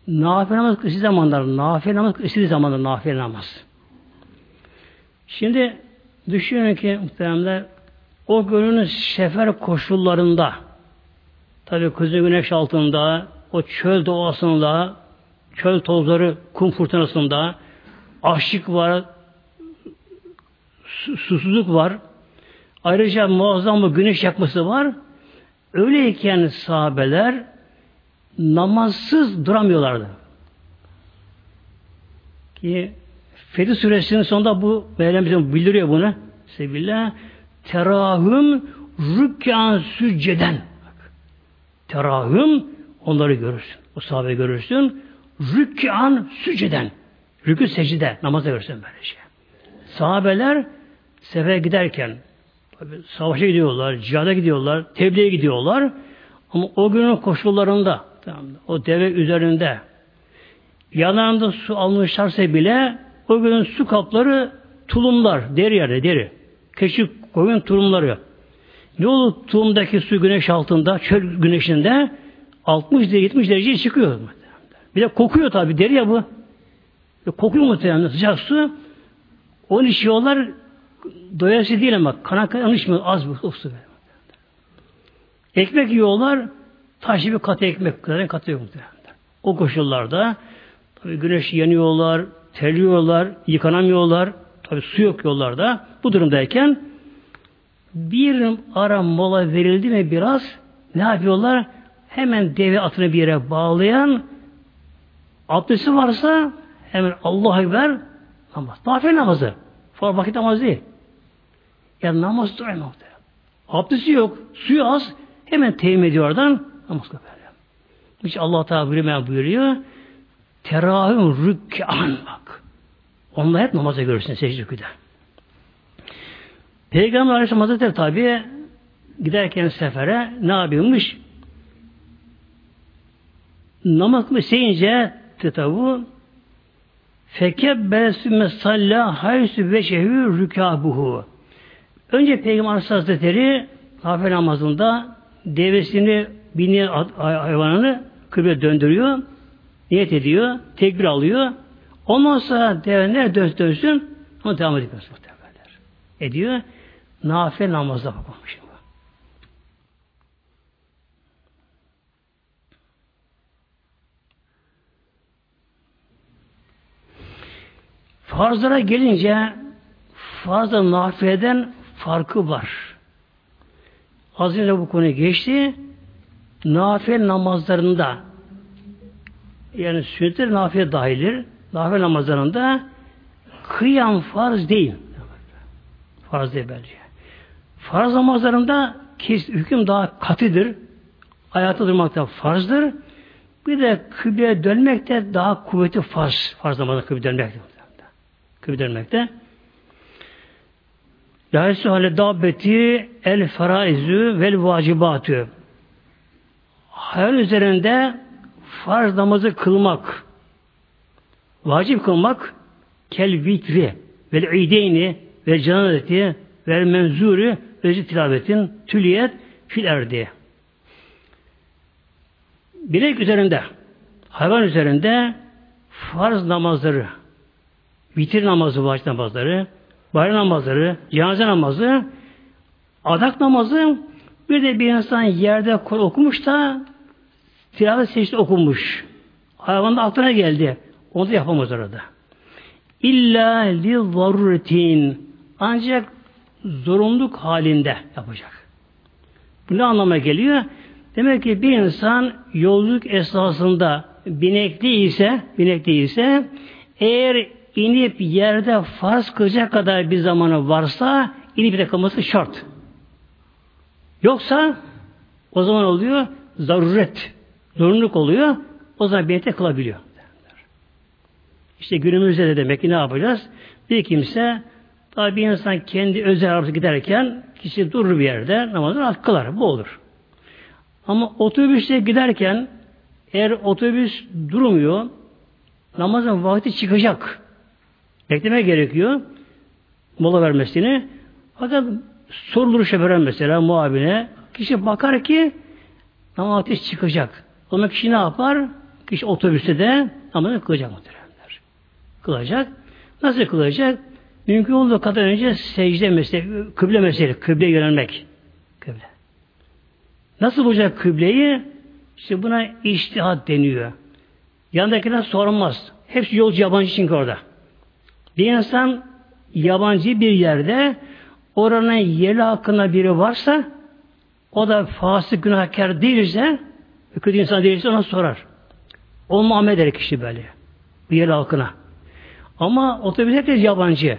nafile namaz istediği zamanlar nafile namaz istediği zamanlar nafile namaz. Şimdi düşünün ki muhteremler o günün sefer koşullarında tabi kuzey güneş altında o çöl doğasında çöl tozları kum fırtınasında açlık var susuzluk var ayrıca muazzam bir güneş yakması var öyleyken sahabeler namazsız duramıyorlardı. Ki Fetih Suresinin sonunda bu Mevlam bildiriyor bunu. Sebillah terahüm rükkan sücceden. Terahüm onları görürsün. O sahabe görürsün. Rükkan sücceden. Rükü secde. Namazda görürsün böyle şey. Sahabeler sefer giderken savaşa gidiyorlar, cihada gidiyorlar, tebliğe gidiyorlar. Ama o günün koşullarında o deve üzerinde yanlarında su almışlarsa bile o günün su kapları tulumlar, deri yerde, deri. Keçi koyun tulumları. Ne olur tulumdaki su güneş altında, çöl güneşinde 60 derece 70 dereceye çıkıyor. Bir de kokuyor tabi deri ya bu. E, kokuyor muhtemelen sıcak su. Onu içiyorlar doyası değil ama kana kana içmiyor az bu su. Ekmek yiyorlar taşı bir katı ekmek kadar katı yok muhtemelen. O koşullarda güneş yanıyorlar, terliyorlar, yıkanamıyorlar. Tabi su yok yollarda. Bu durumdayken bir ara mola verildi mi biraz ne yapıyorlar? Hemen deve atını bir yere bağlayan abdesti varsa hemen Allah Ekber namaz. Nafile namazı. Far vakit namaz değil. Ya namaz duruyor Abdesti yok. Suyu az. Hemen teyim ediyor oradan. Namaz kılıyor. Hiç Allah Teala buyuruyor, buyuruyor. Terahüm rükkan bak. Onlar hep namaza görürsün secde rüküde. Peygamber Aleyhisselam Hazretleri tabi giderken sefere ne yapıyormuş? Namaz kılmış seyince tetavu fekebbe sümme salla haysu ve şehü rükabuhu. Önce Peygamber Hazretleri nafile namazında devesini biniye hayvanını kıble döndürüyor. Niyet ediyor. Tekbir alıyor. Ondan sonra devenler dönsün dönsün onu devam ediyor. Ediyor. Nafile namazda bakılmış. Farzlara gelince fazla nafileden farkı var. Az önce bu konu geçti. Nafile namazlarında yani sünnetler nafile dahildir. Nafile namazlarında kıyam farz değil. Farz değil bence. Farz namazlarında kes, hüküm daha katıdır. Ayakta durmak da farzdır. Bir de kıbleye dönmek de daha kuvvetli farz. Farz namazına kıbleye dönmek de. Kıbleye dönmek de. Lahisi hale dabbeti el faraizü vel vacibatü. Hayal üzerinde farz namazı kılmak, vacip kılmak, kel vitri vel ideyni ve canadeti ve menzuri ve tilavetin tüliyet fil erdi. Bilek üzerinde, hayvan üzerinde farz namazları, vitir namazı, vacip namazları, bayram namazları, cenaze namazı, adak namazı, bir de bir insan yerde okumuş da tilavet secde okunmuş. Hayvanın aklına geldi. Onu da yapamaz orada. İlla li zaruretin. Ancak zorunluluk halinde yapacak. Bu ne anlama geliyor? Demek ki bir insan yolculuk esnasında binekli ise, binekli ise eğer inip yerde farz kılacak kadar bir zamanı varsa inip de kılması şart. Yoksa o zaman oluyor zaruret, zorunluluk oluyor. O zaman binekte kılabiliyor. İşte günümüzde de demek ki ne yapacağız? Bir kimse tabi bir insan kendi özel arabası giderken kişi durur bir yerde namazını kılar. Bu olur. Ama otobüste giderken eğer otobüs durmuyor namazın vakti çıkacak. Bekleme gerekiyor. Mola vermesini. Fakat sorulur şoföre mesela muavine kişi bakar ki namaz çıkacak. O zaman kişi ne yapar? Kişi otobüste de namazını kılacak muhteremler. Kılacak. Nasıl kılacak? Mümkün olduğu kadar önce secde mesele, kıble mesele, kıble yönelmek. Kıble. Nasıl bulacak kıbleyi? İşte buna iştihat deniyor. Yandakiler sormaz. Hepsi yolcu yabancı çünkü orada. Bir insan yabancı bir yerde oranın yerli hakkında biri varsa o da fasık günahkar değilse kötü insan değilse ona sorar. O muamele eder kişi böyle. Bir yerli halkına. Ama otobüs herkes yabancı.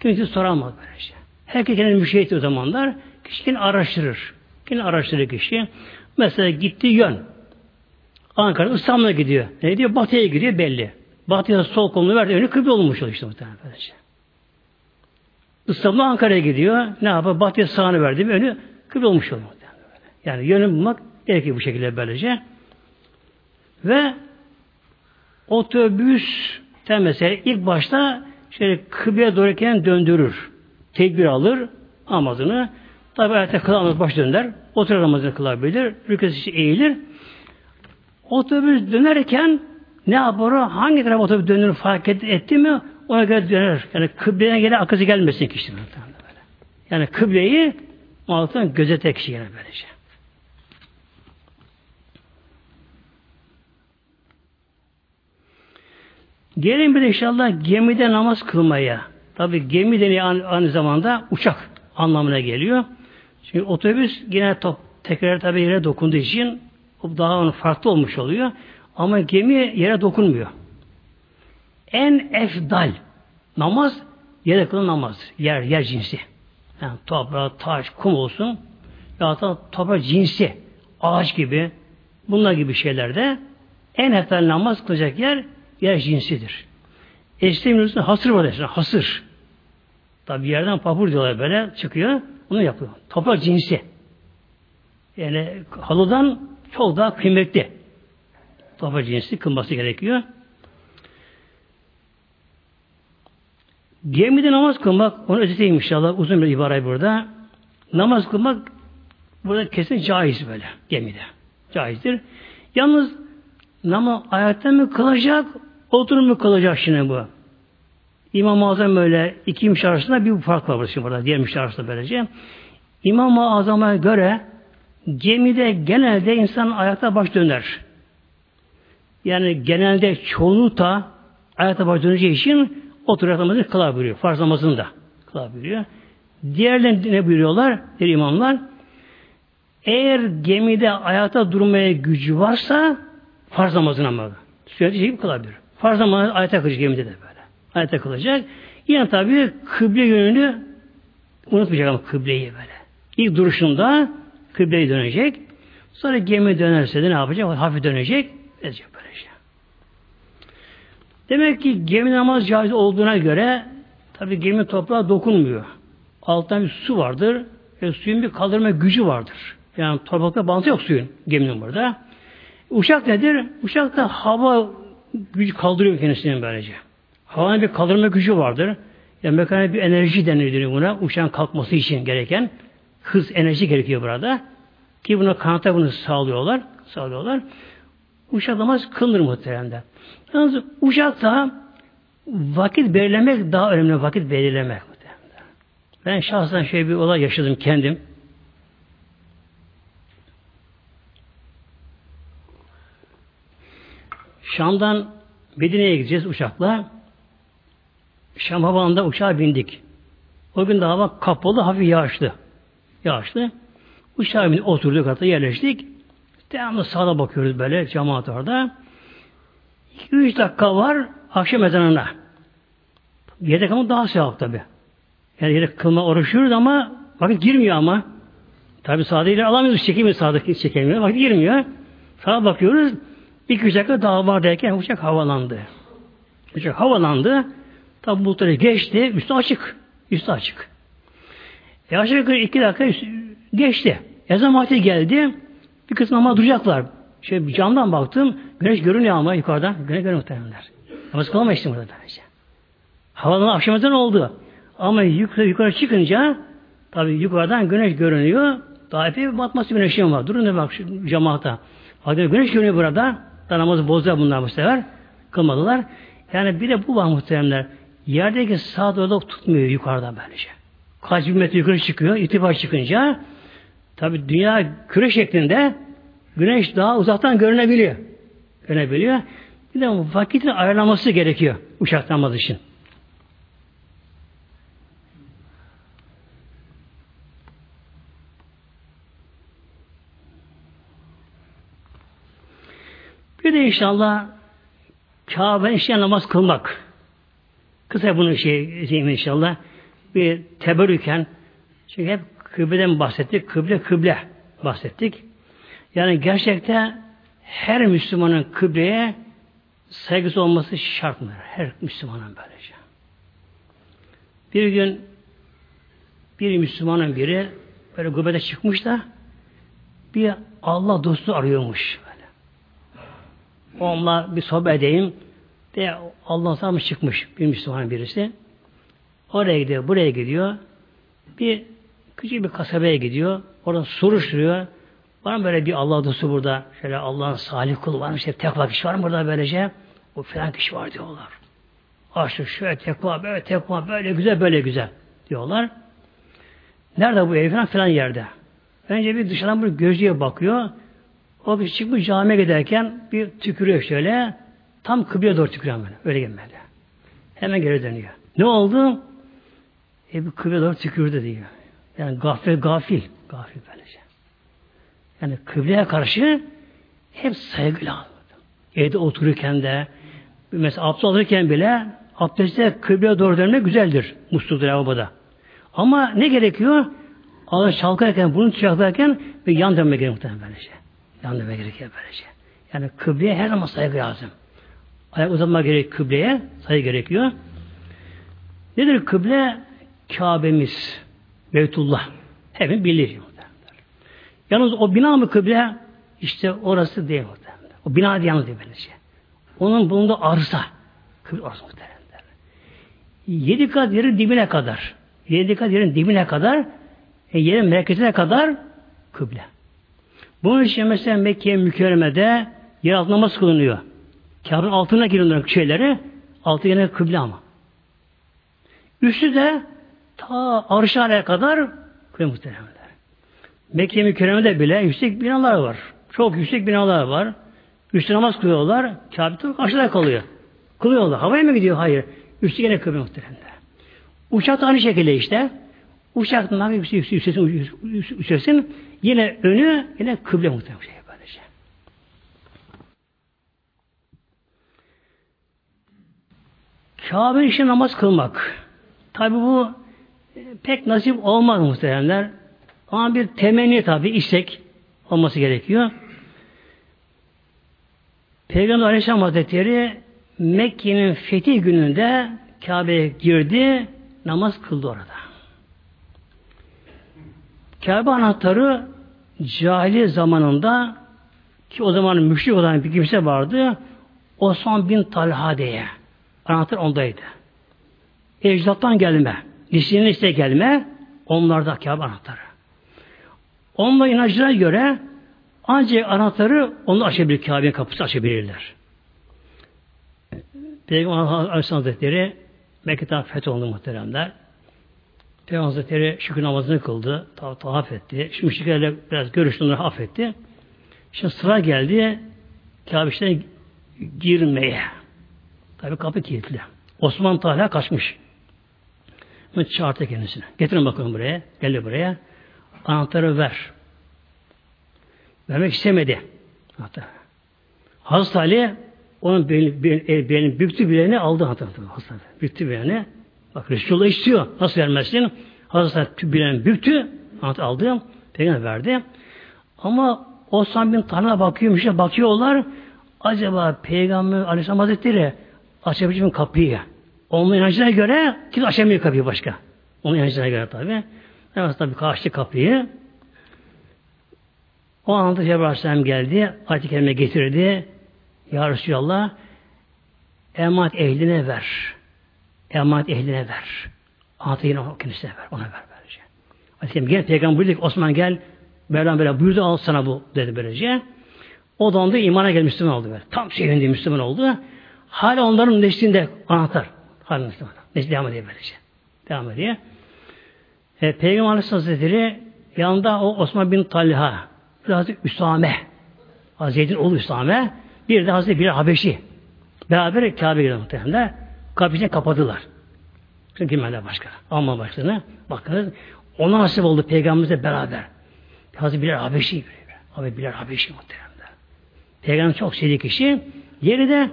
Kimse soramaz böyle şey. Herkes kendini müşahit o zamanlar. Kişi kendini araştırır. Kendini araştırır kişi. Mesela gitti yön. Ankara İstanbul'a gidiyor. Ne diyor? Batı'ya gidiyor belli. Batı'ya sol kolunu verdi. Önü kıble olmuş işte muhtemelen. İstanbul Ankara'ya gidiyor. Ne yapar? Batı'ya sağını verdi. Önü kıble olmuş oluyor. Yani yönü bulmak gerekiyor bu şekilde böylece. Ve otobüs mesela ilk başta şöyle kıbleye doğruyken döndürür. Tekbir alır namazını. Tabi ayette kılamaz baş döner. Oturur namazını kılabilir. Rüküsü eğilir. Otobüs dönerken ne yapar o? Hangi taraf otobüs dönür fark etti mi ona göre döner. Yani kıbleye göre akısı gelmesin kişinin. Yani kıbleyi altından gözete kişi yine böylece. Gelin bir inşallah gemide namaz kılmaya. Tabi gemi de aynı zamanda uçak anlamına geliyor. Çünkü otobüs yine top, tekrar tabi yere dokunduğu için daha farklı olmuş oluyor. Ama gemi yere dokunmuyor. En efdal namaz yere kılan namaz. Yer, yer cinsi. Yani toprağı, taş, kum olsun. Ya da toprak cinsi. Ağaç gibi. Bunlar gibi şeylerde en efdal namaz kılacak yer yer cinsidir. Üstünde hasır var esne, hasır. Tabi yerden papur diyorlar böyle çıkıyor. Onu yapıyor. Toprak cinsi. Yani halıdan çok daha kıymetli. Toprak cinsi kılması gerekiyor. Gemide namaz kılmak, onu özeteyim inşallah, uzun bir ibare burada. Namaz kılmak burada kesin caiz böyle gemide. Caizdir. Yalnız namaz ayakta mı kılacak, oturum mu kılacak şimdi bu? İmam-ı Azam böyle iki müşter arasında bir fark var şimdi burada. Diğer müşter arasında böylece. İmam-ı Azam'a göre gemide genelde insan ayakta baş döner. Yani genelde çoğunlukta ayakta baş döneceği için oturak namazını kılabiliyor. Farz namazını da kılabiliyor. Diğerleri ne buyuruyorlar? Diğer imamlar eğer gemide ayakta durmaya gücü varsa farz namazını ama sürekli şey kılabilir. Farz namazı ayakta kılacak gemide de böyle. Ayakta kılacak. Yine tabi kıble yönünü unutmayacak ama kıbleyi böyle. İlk duruşunda kıbleye dönecek. Sonra gemi dönerse de ne yapacak? Hafif dönecek. Edecek. Demek ki gemi namaz caiz olduğuna göre tabi gemi toprağa dokunmuyor. Alttan bir su vardır ve suyun bir kaldırma gücü vardır. Yani toprakta bantı yok suyun geminin burada. Uçak nedir? Uçakta hava gücü kaldırıyor kendisini böylece. Havanın bir kaldırma gücü vardır. Yani mekanik bir enerji denir buna. Uçağın kalkması için gereken hız, enerji gerekiyor burada. Ki buna kanata bunu sağlıyorlar. Sağlıyorlar. Uçak namaz kılınır muhteremde. Yalnız uçakta vakit belirlemek daha önemli vakit belirlemek. Ben şahsen şöyle bir olay yaşadım kendim. Şam'dan Medine'ye gideceğiz uçakla. Şam havaalanında uçağa bindik. O gün daha hava kapalı, hafif yağışlı. Yağışlı. Uçağa binip oturduk hatta yerleştik. Devamlı sağda bakıyoruz böyle cemaat orada. 2-3 dakika var akşam ezanına. Yedek ama daha sevap tabi. Yani yedek kılma oruçluyoruz ama vakit girmiyor ama. Tabi sağda alamıyoruz, çekemiyoruz sağdaki çekemiyor. Vakit girmiyor. Sağa bakıyoruz. İki üç dakika daha var derken uçak havalandı. Uçak havalandı. Tabi bulutları geçti. Üstü açık. Üstü açık. E aşağı yukarı iki dakika üstü, geçti. Ezan vakti geldi. Bir kısım ama duracaklar. Şöyle camdan baktım. Güneş görünüyor ama yukarıdan. Güneş görünüyor muhtemelenler. Namaz kılamayıştım burada böylece. Havadan akşam ezan oldu. Ama yukarı, yukarı çıkınca tabi yukarıdan güneş görünüyor. Daha epey bir batması güneşin var. Durun da bak şu cemaata. Hadi güneş görünüyor burada. Da namazı bozdular bunlar bu sefer. Kılmadılar. Yani bir de bu var muhteremler. Yerdeki saat orada tutmuyor yukarıda böylece. Kaç bin metre yukarı çıkıyor. İtibar çıkınca tabi dünya küre şeklinde güneş daha uzaktan görünebiliyor. Görünebiliyor. Bir de vakitin ayarlaması gerekiyor uçaklanmaz için. Bir de inşallah Kabe'nin işte namaz kılmak. Kısa bunu şey diyeyim inşallah. Bir teberrüken çünkü hep kıbleden bahsettik. Kıble kıble bahsettik. Yani gerçekten her Müslümanın kıbleye saygısı olması şart mı? Her Müslümanın böylece. Bir gün bir Müslümanın biri böyle gıbede çıkmış da bir Allah dostu arıyormuş. Onunla bir sohbet edeyim. De Allah'ın sana çıkmış bir Müslüman birisi. Oraya gidiyor, buraya gidiyor. Bir küçük bir kasabaya gidiyor. Oradan soruşturuyor. Var mı böyle bir Allah dostu burada? Şöyle Allah'ın salih kulu var mı? İşte tekva kişi var mı burada böylece? O filan kişi var diyorlar. Aşık şöyle tekva, böyle tekva, böyle güzel, böyle güzel diyorlar. Nerede bu ev falan filan yerde. Önce bir dışarıdan bir gözlüğe bakıyor. O bir çıkmış camiye giderken bir tükürüyor şöyle. Tam kıbleye doğru tükürüyor böyle. Öyle gelmedi. Hemen geri dönüyor. Ne oldu? E bir kıbleye doğru tükürdü diyor. Yani gafil gafil. Gafil böylece. Yani kıbleye karşı hep saygıyla Evde otururken de mesela abdest alırken bile abdestte kıbleye doğru dönmek güzeldir. Musluktur lavaboda. Ama ne gerekiyor? Ağız çalkarken, bunu çalkarken bir yan dönmek gerekiyor böylece. Yan dönmek gerekiyor böylece. Yani kıbleye her zaman saygı lazım. Ayak uzatma gerek kıbleye saygı gerekiyor. Nedir kıble? Kabe'miz. Beytullah. Hepimiz bilir. Yalnız o bina mı kıble? İşte orası değil muhtemelen. O bina yalnız değil böylece. Onun bulunduğu arsa. Kıble orası muhtemelen. Yedi kat yerin dibine kadar. Yedi kat yerin dibine kadar e, yerin merkezine kadar kıble. Bunun için mesela Mekke mükerremede yer altı namaz kılınıyor. Kabe'nin altına giriyorlar şeyleri. Altı yine kıble ama. Üstü de ta arşa kadar kıble muhteremler. Mekke mükerremede bile yüksek binalar var. Çok yüksek binalar var. Üstü namaz kılıyorlar. Kabe aşağıda kalıyor. Kılıyorlar. Havaya mı gidiyor? Hayır. Üstü yine kıble muhteremler. Uçak da aynı şekilde işte. Uçak ne yapıyor? Üstesin, üstesin. Yine önü yine kıble muhtemelen şey böylece. Kabe'nin için namaz kılmak. Tabi bu e, pek nasip olmaz muhtemelenler. Ama bir temenni tabi istek olması gerekiyor. Peygamber Aleyhisselam Hazretleri Mekke'nin fethi gününde Kabe'ye girdi, namaz kıldı orada. Kabe anahtarı cahili zamanında ki o zaman müşrik olan bir kimse vardı. Osman bin Talha diye. Anahtar ondaydı. Ecdattan gelme. Listenin iste gelme. Onlarda Kabe anahtarı. Onunla inancına göre ancak anahtarı onu açabilir. Kabe'nin kapısı açabilirler. Peygamber Aleyhisselam Hazretleri Mekke'den fetholundu muhteremler. Peygamber Hazretleri şükür namazını kıldı. Tav tavaf etti. Şimdi müşriklerle biraz görüştü, onları affetti. Şimdi sıra geldi Kabe'ye girmeye. Tabi kapı kilitli. Osman Talha kaçmış. Çağırdı kendisine. Getirin bakalım buraya. Geldi buraya. Anahtarı ver. Vermek istemedi. Anahtarı. Hazreti Ali onun belini, belini, belini büktü bileğini aldı Hazreti Ali. Büktü bileğini. Bak Resulullah istiyor. Nasıl vermezsin? Hazreti Ali bileğini büktü. Anahtarı aldı. Peygamber verdi. Ama Osman bin Tan'a bakıyormuş bakıyorlar. Acaba Peygamber Aleyhisselam Hazretleri açabilecek mi kapıyı? Onun inancına göre kim açamıyor kapıyı başka. Onun inancına göre tabi. Evet tabi karşı kapıyı. O anda Cebrail Aleyhisselam geldi. Ayet-i Kerime getirdi. Ya Resulallah emanet ehline ver. Emanet ehline ver. Anahtarı yine o kendisine ver. Ona ver böylece. Kerime gel Peygamber buyurdu Osman gel Mevlam böyle buyurdu al sana bu dedi böylece. O da onda imana gel Müslüman oldu böyle. Tam sevindi Müslüman oldu. Hala onların neslinde anahtar. Hala Müslüman. Nesli devam ediyor böylece. Devam ediyor. E, Peygamber Aleyhisselam Hazretleri yanında o Osman bin Talha, Hazreti Üsame, Hazreti oğlu Üsame, bir de Hazreti bir Habeşi. Beraber Kabe'ye girdi muhtemelen. Kapısını kapadılar. Çünkü girmediler başka. Alman başkanı. Bakın ona nasip oldu peygamberimizle beraber. Hazreti Bilal Habeşi. Abi Bilal Habeşi muhtemelen. Peygamber çok sevdiği kişi. Yeri de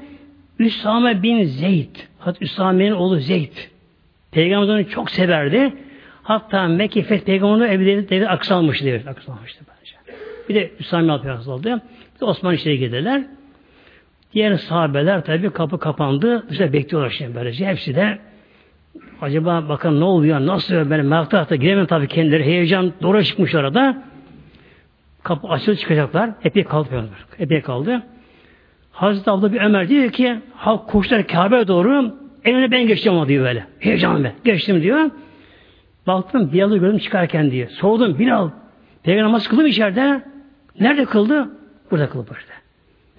Üsame bin Zeyd. Hatta Üsame'nin oğlu Zeyd. Peygamber onu çok severdi. Hatta Mekke Feth Peygamber'in evleri devlet aksalmıştı. Devlet aksalmıştı bence. Bir de Üsame Aleyhisselam oldu. Bir de Osman içeri girdiler. Diğer sahabeler tabi kapı kapandı. Dışarı bekliyorlar şimdi böylece. Hepsi de acaba bakın ne oluyor, nasıl böyle merakta hatta giremem tabi kendileri heyecan doğru çıkmış orada. Kapı açıldı çıkacaklar. Epey kaldı. Epey kaldı. Hazreti abla bir Ömer diyor ki halk koştular Kabe'ye doğru eline ben geçeceğim o diyor böyle. Heyecan ben. Geçtim diyor. Baktım Bilal'ı gördüm çıkarken diyor. Sordum Bilal Peygamber namaz kıldı mı içeride? Nerede kıldı? Burada kıldı işte.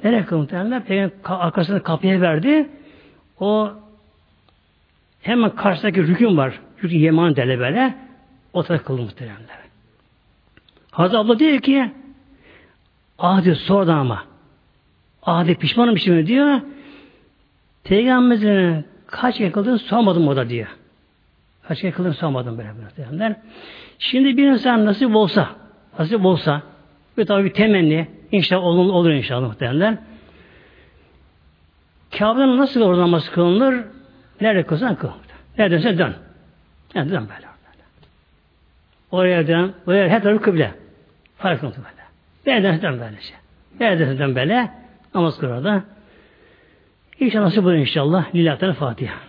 Nereye kıldı muhtemelen? Peygamber arkasında kapıya verdi. O hemen karşıdaki rükün var. Rükün yeman derler böyle. O tarafa kıldı muhtemelen. Hazreti abla diyor ki Adi sordu ama. Adi pişmanım şimdi diyor. Peygamberimizin kaç kere kıldığını sormadım o da diyor. Kaç kere kıldığını sormadım böyle muhtemelen. Şimdi bir insan nasip olsa, nasip olsa, ve tabi bir temenni, inşallah olur, olur inşallah muhtemelen. Kabe'den nasıl orada namaz kılınır? Nerede kılsan kıl. Neredense dön. Yani dön böyle. Oraya dön, oraya her tarafı kıble. Fark yok böyle. Neredense dön böylece. Neredense dön böyle. Namaz kıl orada. İnşallah nasip olur inşallah. Lillahi Fatiha.